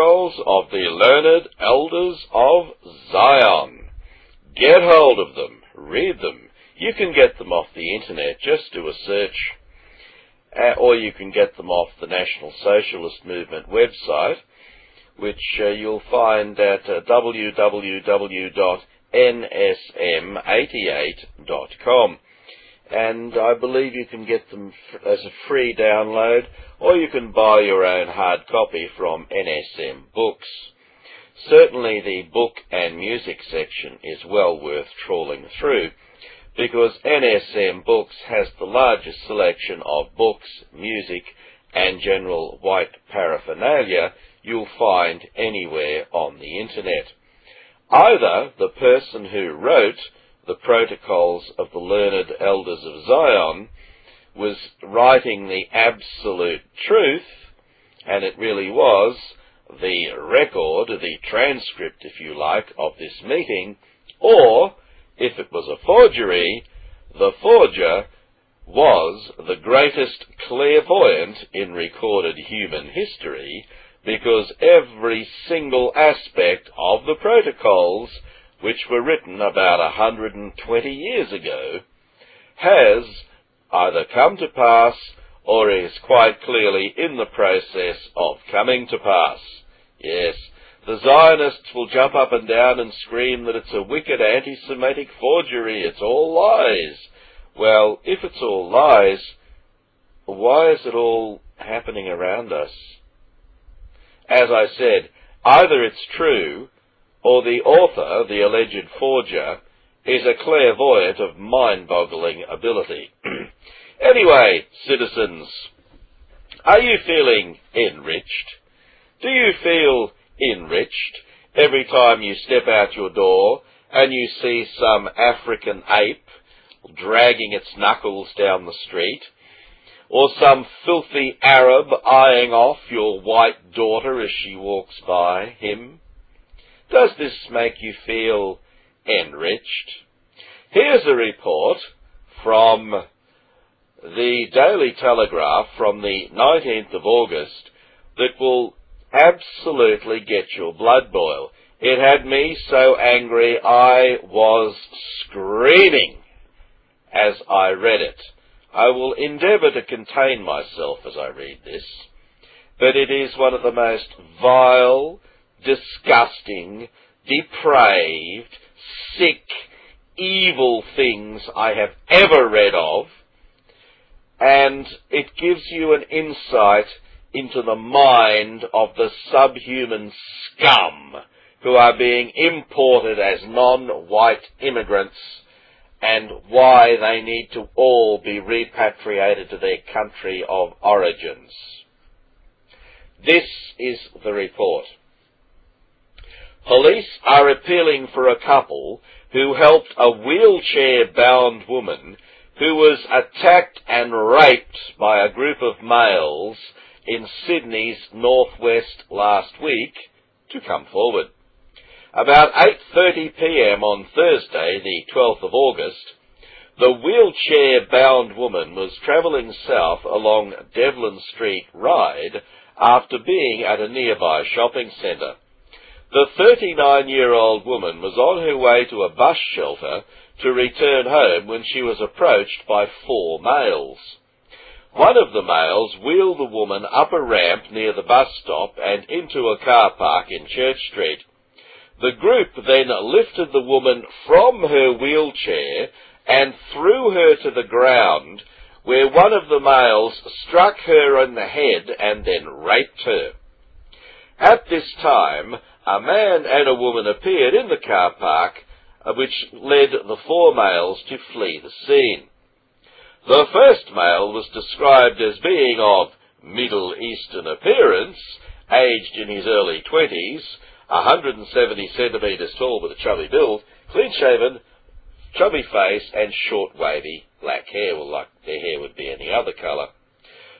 Protocols of the learned elders of Zion. Get hold of them. Read them. You can get them off the internet. Just do a search. Uh, or you can get them off the National Socialist Movement website, which uh, you'll find at uh, www.nsm88.com and I believe you can get them f- as a free download, or you can buy your own hard copy from NSM Books. Certainly the book and music section is well worth trawling through, because NSM Books has the largest selection of books, music, and general white paraphernalia you'll find anywhere on the internet. Either the person who wrote the protocols of the learned elders of Zion was writing the absolute truth, and it really was the record, the transcript, if you like, of this meeting, or, if it was a forgery, the forger was the greatest clairvoyant in recorded human history, because every single aspect of the protocols which were written about 120 years ago, has either come to pass or is quite clearly in the process of coming to pass. Yes, the Zionists will jump up and down and scream that it's a wicked anti-Semitic forgery, it's all lies. Well, if it's all lies, why is it all happening around us? As I said, either it's true, or the author, the alleged forger, is a clairvoyant of mind-boggling ability. anyway, citizens, are you feeling enriched? Do you feel enriched every time you step out your door and you see some African ape dragging its knuckles down the street? Or some filthy Arab eyeing off your white daughter as she walks by him? Does this make you feel enriched? Here's a report from the Daily Telegraph from the 19th of August that will absolutely get your blood boil. It had me so angry I was screaming as I read it. I will endeavour to contain myself as I read this, but it is one of the most vile, disgusting, depraved, sick, evil things I have ever read of, and it gives you an insight into the mind of the subhuman scum who are being imported as non-white immigrants and why they need to all be repatriated to their country of origins. This is the report. Police are appealing for a couple who helped a wheelchair-bound woman who was attacked and raped by a group of males in Sydney's northwest last week to come forward. About 8.30pm on Thursday, the 12th of August, the wheelchair-bound woman was travelling south along Devlin Street Ryde after being at a nearby shopping centre. The 39-year-old woman was on her way to a bus shelter to return home when she was approached by four males. one of the males wheeled the woman up a ramp near the bus stop and into a car park in Church Street. The group then lifted the woman from her wheelchair and threw her to the ground, where one of the males struck her on the head and then raped her. At this time, a man and a woman appeared in the car park, uh, which led the four males to flee the scene. The first male was described as being of Middle Eastern appearance, aged in his early twenties, 170 centimetres tall with a chubby build, clean shaven, chubby face, and short wavy black hair, well like their hair would be any other colour.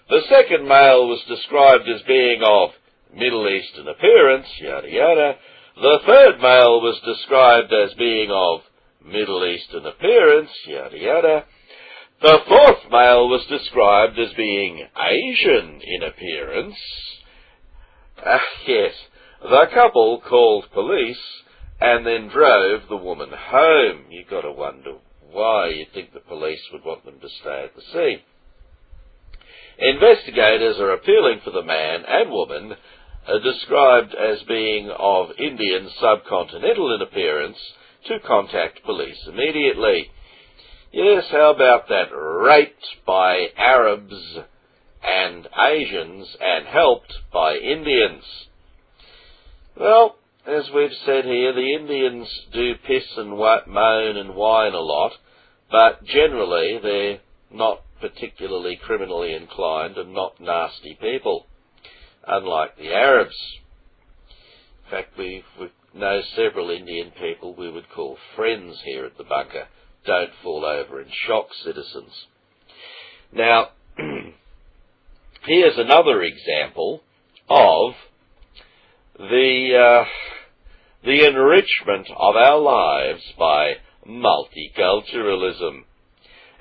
The second male was described as being of Middle Eastern appearance, yada yada. The third male was described as being of Middle Eastern appearance, yada yada. The fourth male was described as being Asian in appearance. Ah, yes, the couple called police and then drove the woman home. You've gotta wonder why you'd think the police would want them to stay at the scene. Investigators are appealing for the man and woman uh, described as being of Indian subcontinental in appearance to contact police immediately. Yes, how about that? Raped by Arabs and Asians and helped by Indians. Well, as we've said here, the Indians do piss and moan and whine a lot, but generally they're not particularly criminally inclined and not nasty people, unlike the Arabs. In fact, we, we know several Indian people we would call friends here at the bunker. Don't fall over and shock citizens. Now, here's another example of the uh, the enrichment of our lives by multiculturalism.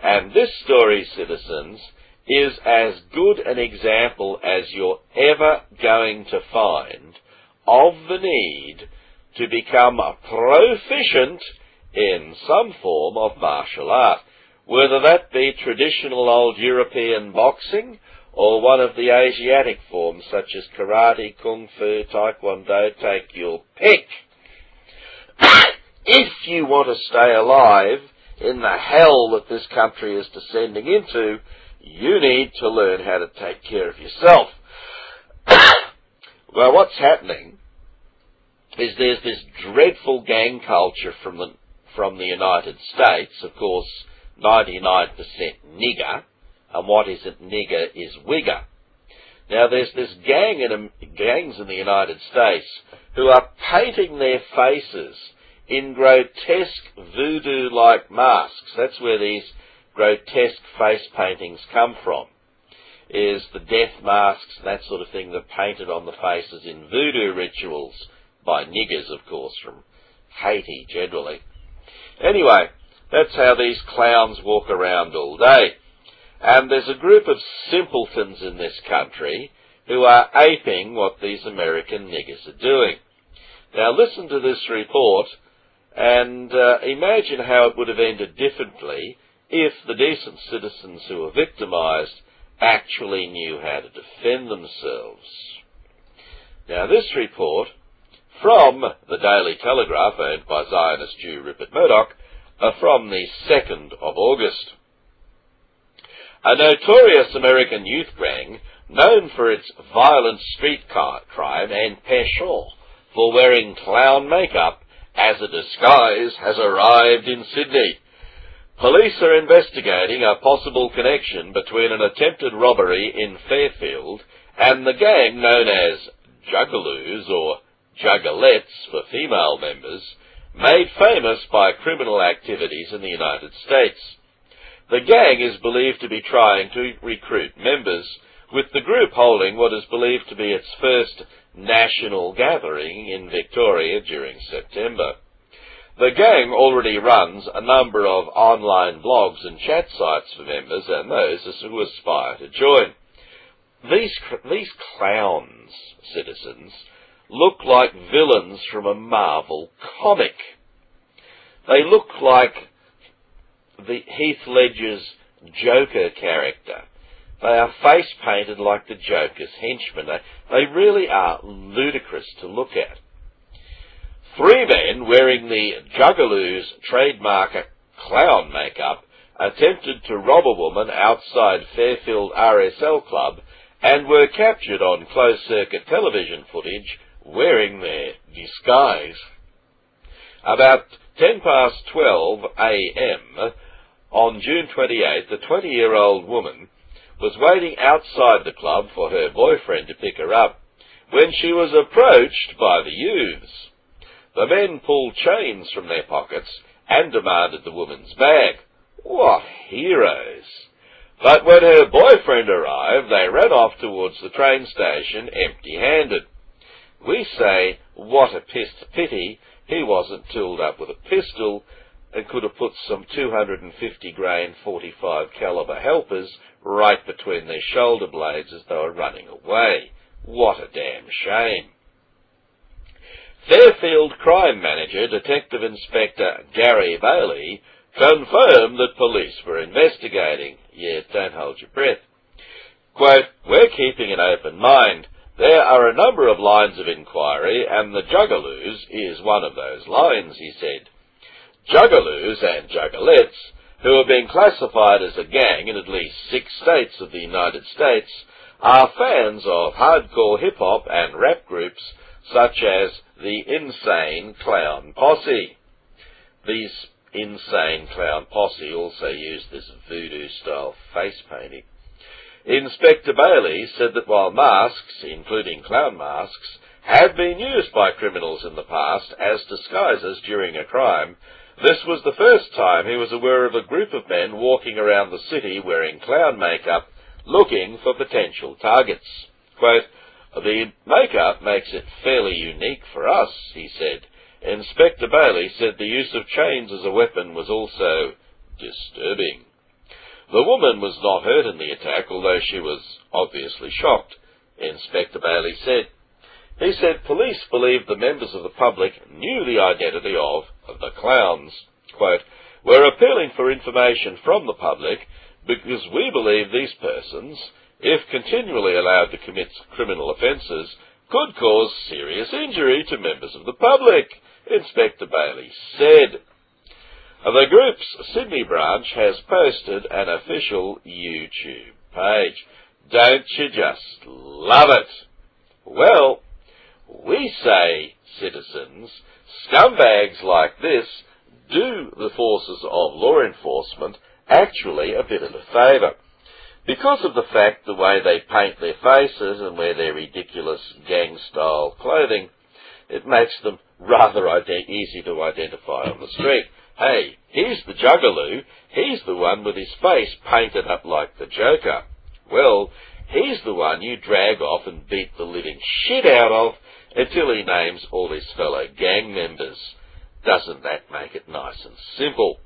And this story, citizens, is as good an example as you're ever going to find of the need to become proficient in some form of martial art, whether that be traditional old European boxing or one of the Asiatic forms such as karate, kung fu, taekwondo, take your pick. if you want to stay alive in the hell that this country is descending into, you need to learn how to take care of yourself. well, what's happening is there's this dreadful gang culture from the from the United States, of course, 99% nigger, and what isn't nigger is wigger. Now there's this gang in, gangs in the United States who are painting their faces in grotesque voodoo-like masks. That's where these grotesque face paintings come from. Is the death masks, and that sort of thing, that are painted on the faces in voodoo rituals by niggers, of course, from Haiti generally. Anyway, that's how these clowns walk around all day. And there's a group of simpletons in this country who are aping what these American niggers are doing. Now listen to this report and uh, imagine how it would have ended differently if the decent citizens who were victimized actually knew how to defend themselves. Now this report from the Daily Telegraph, owned by Zionist Jew Rupert Murdoch, are from the 2nd of August. A notorious American youth gang, known for its violent street crime and penchant for wearing clown makeup as a disguise, has arrived in Sydney. Police are investigating a possible connection between an attempted robbery in Fairfield and the gang known as Juggaloos or Juggalettes for female members, made famous by criminal activities in the United States. The gang is believed to be trying to recruit members, with the group holding what is believed to be its first national gathering in Victoria during September. The gang already runs a number of online blogs and chat sites for members and those who aspire to join. These, these clowns, citizens, look like villains from a Marvel comic. They look like the Heath Ledger's Joker character, They are face painted like the Joker's henchmen. They, they really are ludicrous to look at. Three men wearing the Juggaloo's trademark clown makeup attempted to rob a woman outside Fairfield RSL Club and were captured on closed circuit television footage wearing their disguise. About 10 past 12 a.m. on June 28, the 20 year old woman was waiting outside the club for her boyfriend to pick her up when she was approached by the youths. The men pulled chains from their pockets and demanded the woman's bag. What heroes! But when her boyfriend arrived, they ran off towards the train station empty-handed. We say, what a pissed pity he wasn't tooled up with a pistol and could have put some 250 grain 45 caliber helpers right between their shoulder blades as they were running away. What a damn shame. Fairfield crime manager, Detective Inspector Gary Bailey, confirmed that police were investigating. Yeah, don't hold your breath. Quote, we're keeping an open mind. There are a number of lines of inquiry, and the Juggaloos is one of those lines, he said. Juggaloos and Juggalettes, who are being classified as a gang in at least six states of the United States, are fans of hardcore hip-hop and rap groups such as the Insane Clown Posse. These Insane Clown Posse also used this voodoo-style face painting. Inspector Bailey said that while masks, including clown masks, had been used by criminals in the past as disguises during a crime, this was the first time he was aware of a group of men walking around the city wearing clown makeup, looking for potential targets. Quote, the makeup makes it fairly unique for us, he said. Inspector Bailey said the use of chains as a weapon was also disturbing. The woman was not hurt in the attack, although she was obviously shocked, Inspector Bailey said. He said police believed the members of the public knew the identity of the clowns. Quote, We're appealing for information from the public because we believe these persons, if continually allowed to commit criminal offences, could cause serious injury to members of the public, Inspector Bailey said. The group's Sydney branch has posted an official YouTube page. Don't you just love it? Well, we say, citizens, scumbags like this do the forces of law enforcement actually a bit of a favour. Because of the fact the way they paint their faces and wear their ridiculous gang-style clothing, it makes them rather easy to identify on the street. Hey, here's the Juggaloo. He's the one with his face painted up like the Joker. Well, he's the one you drag off and beat the living shit out of until he names all his fellow gang members. Doesn't that make it nice and simple?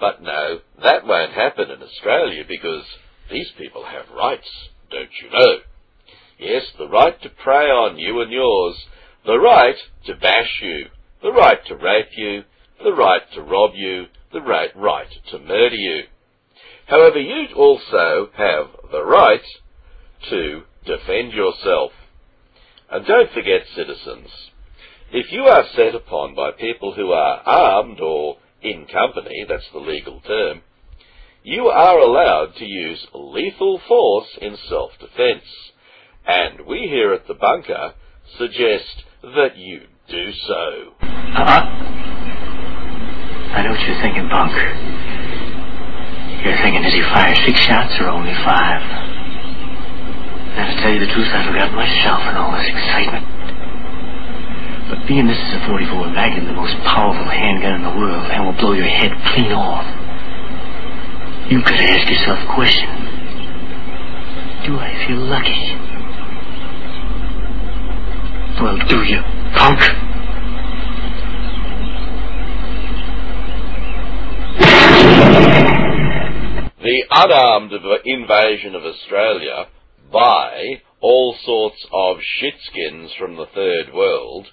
But no, that won't happen in Australia because these people have rights, don't you know? Yes, the right to prey on you and yours, the right to bash you, the right to rape you, the right to rob you, the right, right to murder you. However, you also have the right to defend yourself. And don't forget, citizens, if you are set upon by people who are armed or in company, that's the legal term, you are allowed to use lethal force in self-defense. And we here at the bunker suggest that you do so. Uh-uh. I know what you're thinking, Bunk. You're thinking, did he fire six shots or only five? And to tell you the truth, I forgot myself in all this excitement. But being this is a 44 Magnum, the most powerful handgun in the world, and will blow your head clean off, you could ask yourself a question. Do I feel lucky? Well, do you, punk? the unarmed invasion of Australia by all sorts of shitskins from the third world,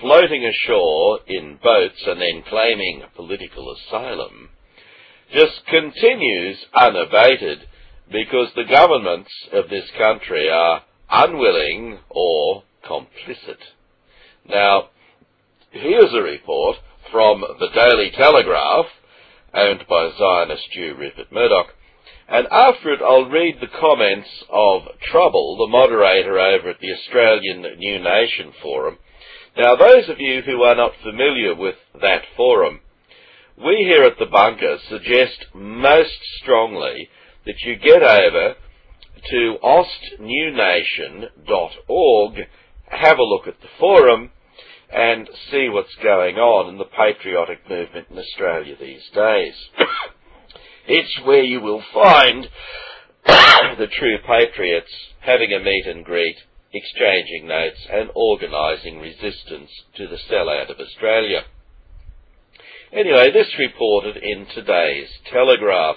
floating ashore in boats and then claiming political asylum, just continues unabated because the governments of this country are unwilling or complicit. Now, here's a report from the Daily Telegraph, owned by Zionist Jew Rupert Murdoch, and after it I'll read the comments of Trouble, the moderator over at the Australian New Nation Forum. Now, those of you who are not familiar with that forum, we here at the bunker suggest most strongly that you get over to ostnewnation.org, have a look at the forum, and see what's going on in the patriotic movement in Australia these days. it's where you will find the true patriots having a meet and greet, exchanging notes, and organising resistance to the sellout of Australia. Anyway, this reported in today's Telegraph.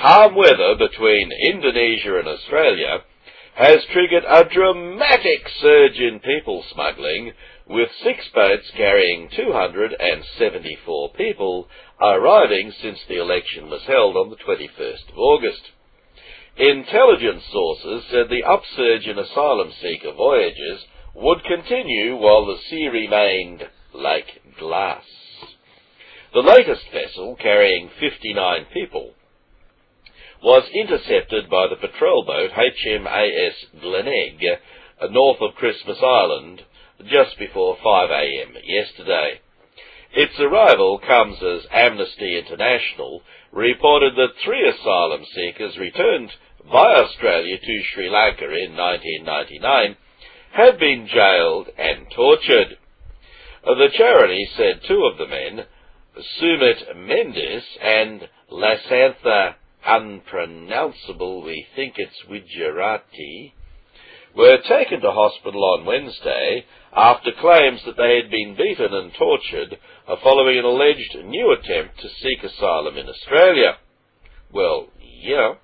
Calm weather between Indonesia and Australia has triggered a dramatic surge in people smuggling, with six boats carrying 274 people arriving since the election was held on the 21st of August. Intelligence sources said the upsurge in asylum seeker voyages would continue while the sea remained like glass. The latest vessel, carrying 59 people, was intercepted by the patrol boat HMAS Glenelg, north of Christmas Island, just before 5 a.m. yesterday. Its arrival comes as Amnesty International reported that three asylum seekers returned by Australia to Sri Lanka in 1999 had been jailed and tortured. Uh, the charity said two of the men, Sumit Mendes and Lasantha unpronounceable, we think it's Gujarati, were taken to hospital on Wednesday after claims that they had been beaten and tortured uh, following an alleged new attempt to seek asylum in Australia. Well, yeah.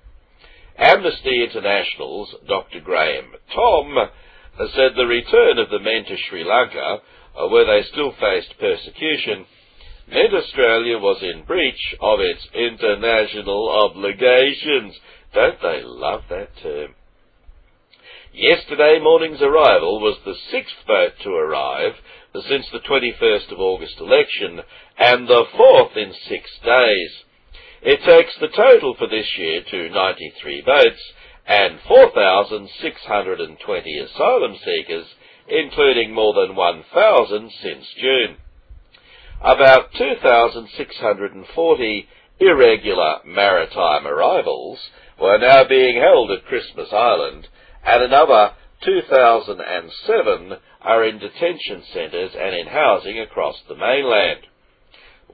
Amnesty International's Dr. Graham Thom said the return of the men to Sri Lanka, uh, where they still faced persecution, meant Australia was in breach of its international obligations. Don't they love that term? Yesterday morning's arrival was the sixth boat to arrive since the 21st of August election, and the fourth in six days. It takes the total for this year to 93 boats and 4,620 asylum seekers, including more than 1,000 since June about 2,640 irregular maritime arrivals were now being held at Christmas Island, and another 2,007 are in detention centres and in housing across the mainland.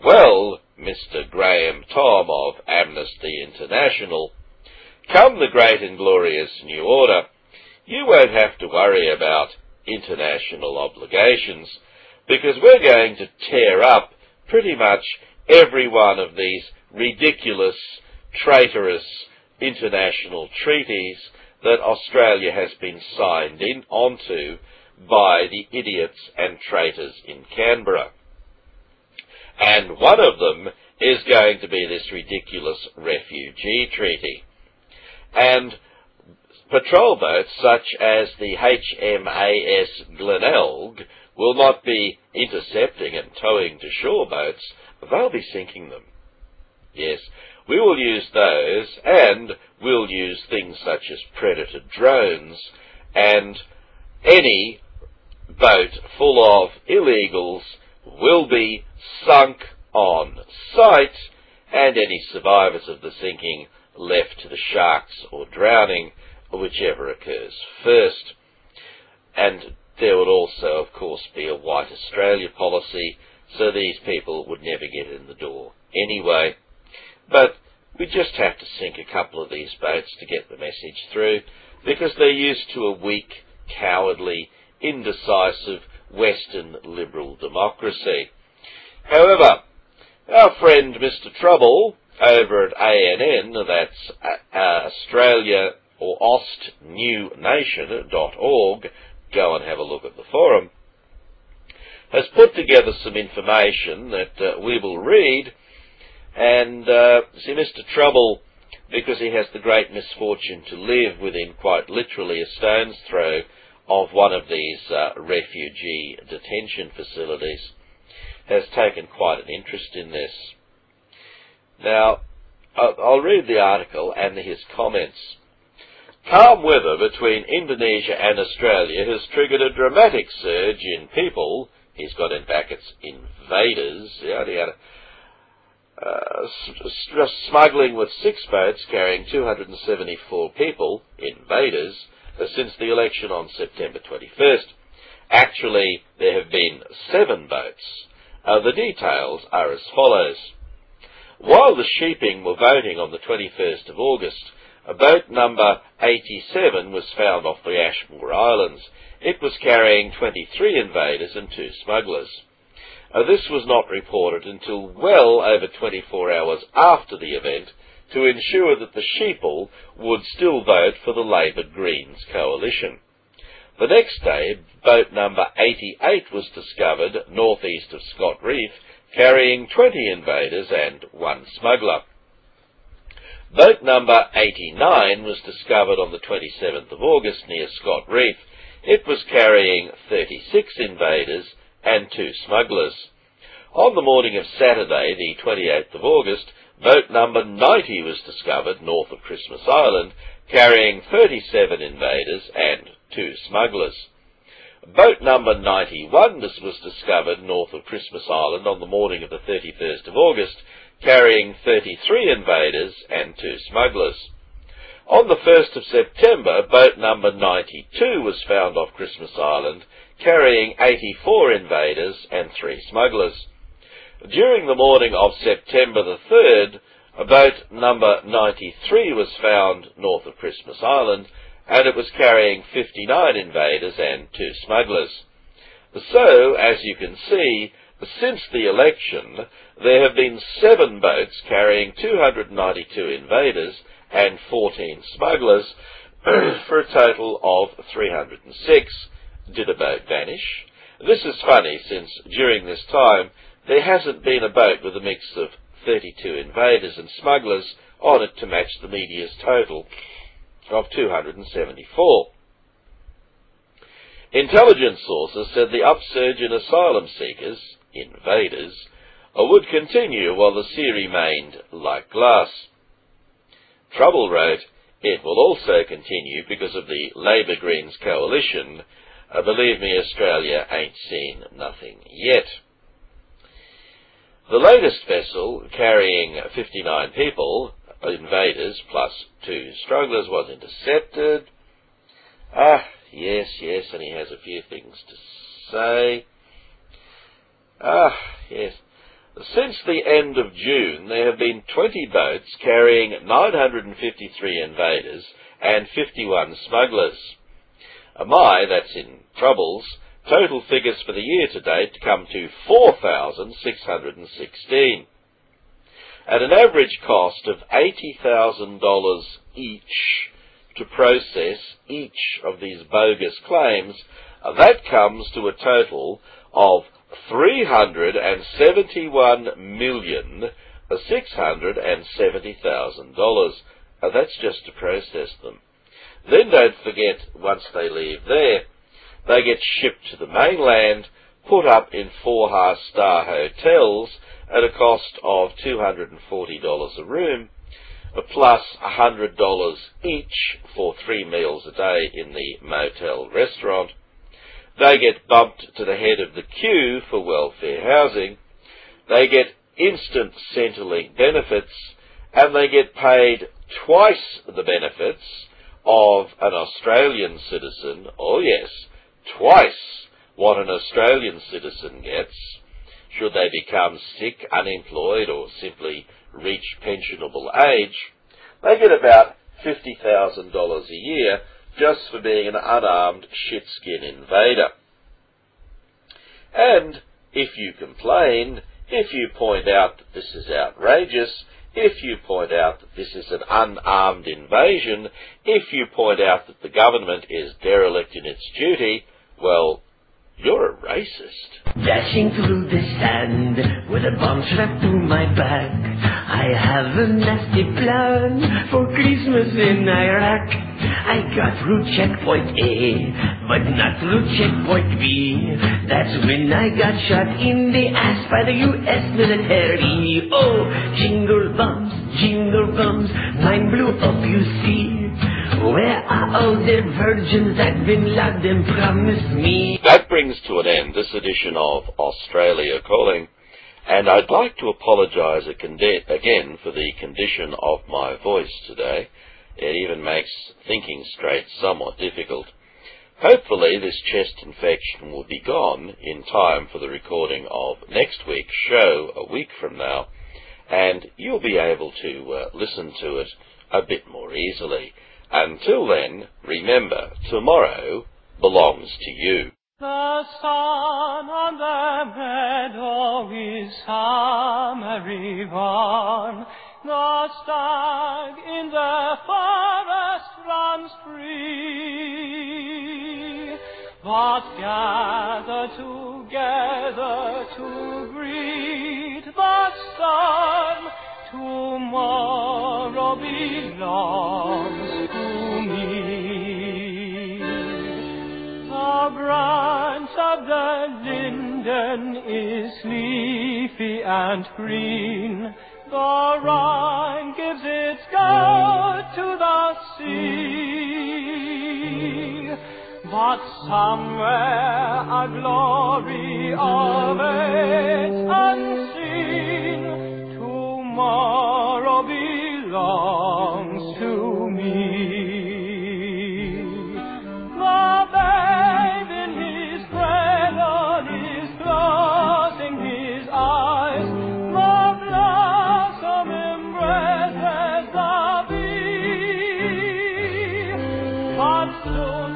Well, Mr. Graham Thom of Amnesty International, come the great and glorious new order, you won't have to worry about international obligations because we're going to tear up pretty much every one of these ridiculous, traitorous international treaties that Australia has been signed in onto by the idiots and traitors in Canberra. And one of them is going to be this ridiculous refugee treaty. And patrol boats such as the HMAS Glenelg will not be intercepting and towing to shore boats, they'll be sinking them. Yes, we will use those, and we'll use things such as predator drones, and any boat full of illegals will be sunk on sight, and any survivors of the sinking left to the sharks or drowning, whichever occurs first. And there would also, of course, be a white Australia policy, so these people would never get in the door anyway. But we just have to sink a couple of these boats to get the message through, because they're used to a weak, cowardly, indecisive Western liberal democracy. However, our friend Mr. Trouble over at ANN, that's Australia or ostnewnation.org, go and have a look at the forum, has put together some information that uh, we will read. And uh, see, Mr. Trouble because he has the great misfortune to live within quite literally a stone's throw of one of these uh, refugee detention facilities, has taken quite an interest in this. Now, I'll read the article and his comments. Calm weather between Indonesia and Australia has triggered a dramatic surge in people, he's got in brackets, invaders, yada uh, smuggling with six boats carrying 274 people, invaders, since the election on September 21st. Actually, there have been seven boats. Uh, the details are as follows. While the sheeping were voting on the 21st of August, a boat number 87 was found off the Ashmore Islands. It was carrying 23 invaders and two smugglers. Uh, this was not reported until well over 24 hours after the event to ensure that the sheeple would still vote for the Labour Greens coalition. The next day, boat number 88 was discovered northeast of Scott Reef, carrying 20 invaders and one smuggler. Boat number 89 was discovered on the 27th of August near Scott Reef. It was carrying 36 invaders and two smugglers. On the morning of Saturday, the 28th of August, boat number 90 was discovered north of Christmas Island, carrying 37 invaders and two smugglers. Boat number 91 was discovered north of Christmas Island on the morning of the 31st of August, carrying 33 invaders and two smugglers. On the 1st of September, boat number 92 was found off Christmas Island, carrying 84 invaders and three smugglers. During the morning of September the 3rd, boat number 93 was found north of Christmas Island, and it was carrying 59 invaders and two smugglers. So, as you can see, since the election, there have been seven boats carrying 292 invaders and 14 smugglers, for a total of 306. Did a boat vanish? This is funny, since during this time there hasn't been a boat with a mix of 32 invaders and smugglers on it to match the media's total of 274. Intelligence sources said the upsurge in asylum seekers, invaders, would continue while the sea remained like glass. Trouble wrote, it will also continue because of the Labour Greens coalition. Uh, believe me, Australia ain't seen nothing yet. The latest vessel, carrying 59 people, invaders, plus two strugglers, was intercepted. Ah, yes, yes, and he has a few things to say. Ah, yes. Since the end of June, there have been 20 boats carrying 953 invaders and 51 smugglers. My, that's in troubles, total figures for the year to date come to 4,616. At an average cost of $80,000 each to process each of these bogus claims, uh, that comes to a total of three hundred and seventy-one million six hundred and seventy thousand dollars. That's just to process them. Then don't forget, once they leave there, they get shipped to the mainland, put up in four-star hotels at a cost of $240 a room, plus $100 each for three meals a day in the motel restaurant, they get bumped to the head of the queue for welfare housing. They get instant Centrelink benefits, and they get paid twice the benefits of an Australian citizen. Oh yes, twice what an Australian citizen gets should they become sick, unemployed, or simply reach pensionable age. They get about $50,000 a year just for being an unarmed shitskin invader. And if you complain, if you point out that this is outrageous, if you point out that this is an unarmed invasion, if you point out that the government is derelict in its duty, well, you're a racist. Dashing through the sand with a bomb strapped to my back. I have a nasty plan for Christmas in Iraq. I got through checkpoint A, but not through checkpoint B. That's when I got shot in the ass by the U.S. military. Oh, jingle bums, jingle bums, mine blew up, you see. Where are all the virgins that Bin Laden promised me? That brings to an end this edition of Australia Calling, and I'd like to apologise again for the condition of my voice today. It even makes thinking straight somewhat difficult. Hopefully this chest infection will be gone in time for the recording of next week's show a week from now, and you'll be able to uh, listen to it a bit more easily. Until then, remember, tomorrow belongs to you. The sun on the meadow is summery warm. The stag in the forest runs free. But gather together to greet the sun. Tomorrow belongs The branch of the linden is leafy and green. The Rhine gives its gold to the sea. But somewhere a glory of awaits unseen. Tomorrow belongs to me. But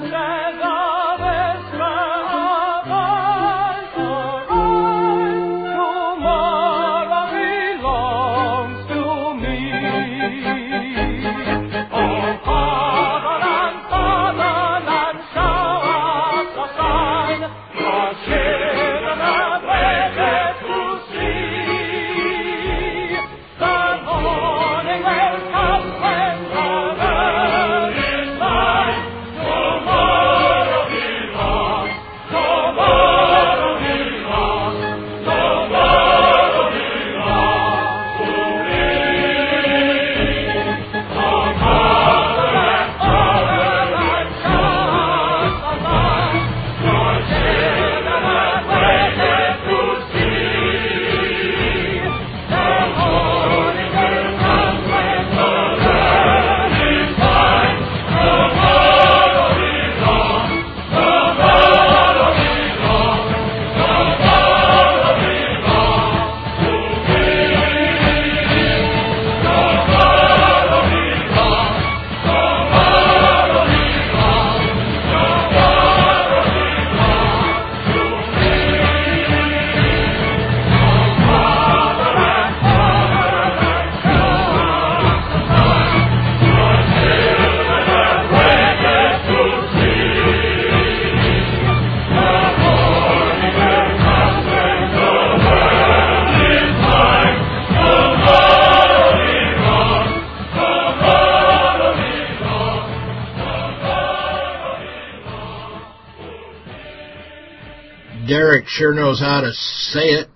sure knows how to say it.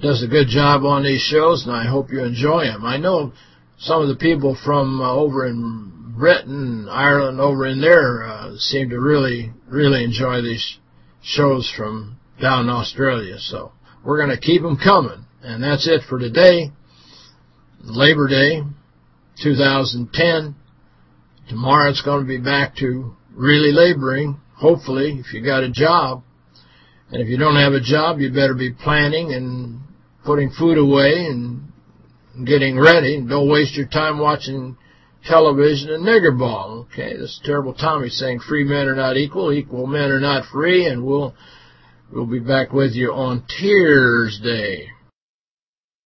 Does a good job on these shows, and I hope you enjoy them. I know some of the people from uh, over in Britain, Ireland, over in there uh, seem to really, really enjoy these shows from down in Australia. So we're going to keep them coming. And that's it for today. Labor Day 2010. Tomorrow it's going to be back to really laboring, hopefully, if you got a job. And if you don't have a job, you better be planning and putting food away and getting ready. Don't waste your time watching television and nigger ball. Okay, this terrible Tommy saying free men are not equal, equal men are not free, and we'll we'll be back with you on Tears Day.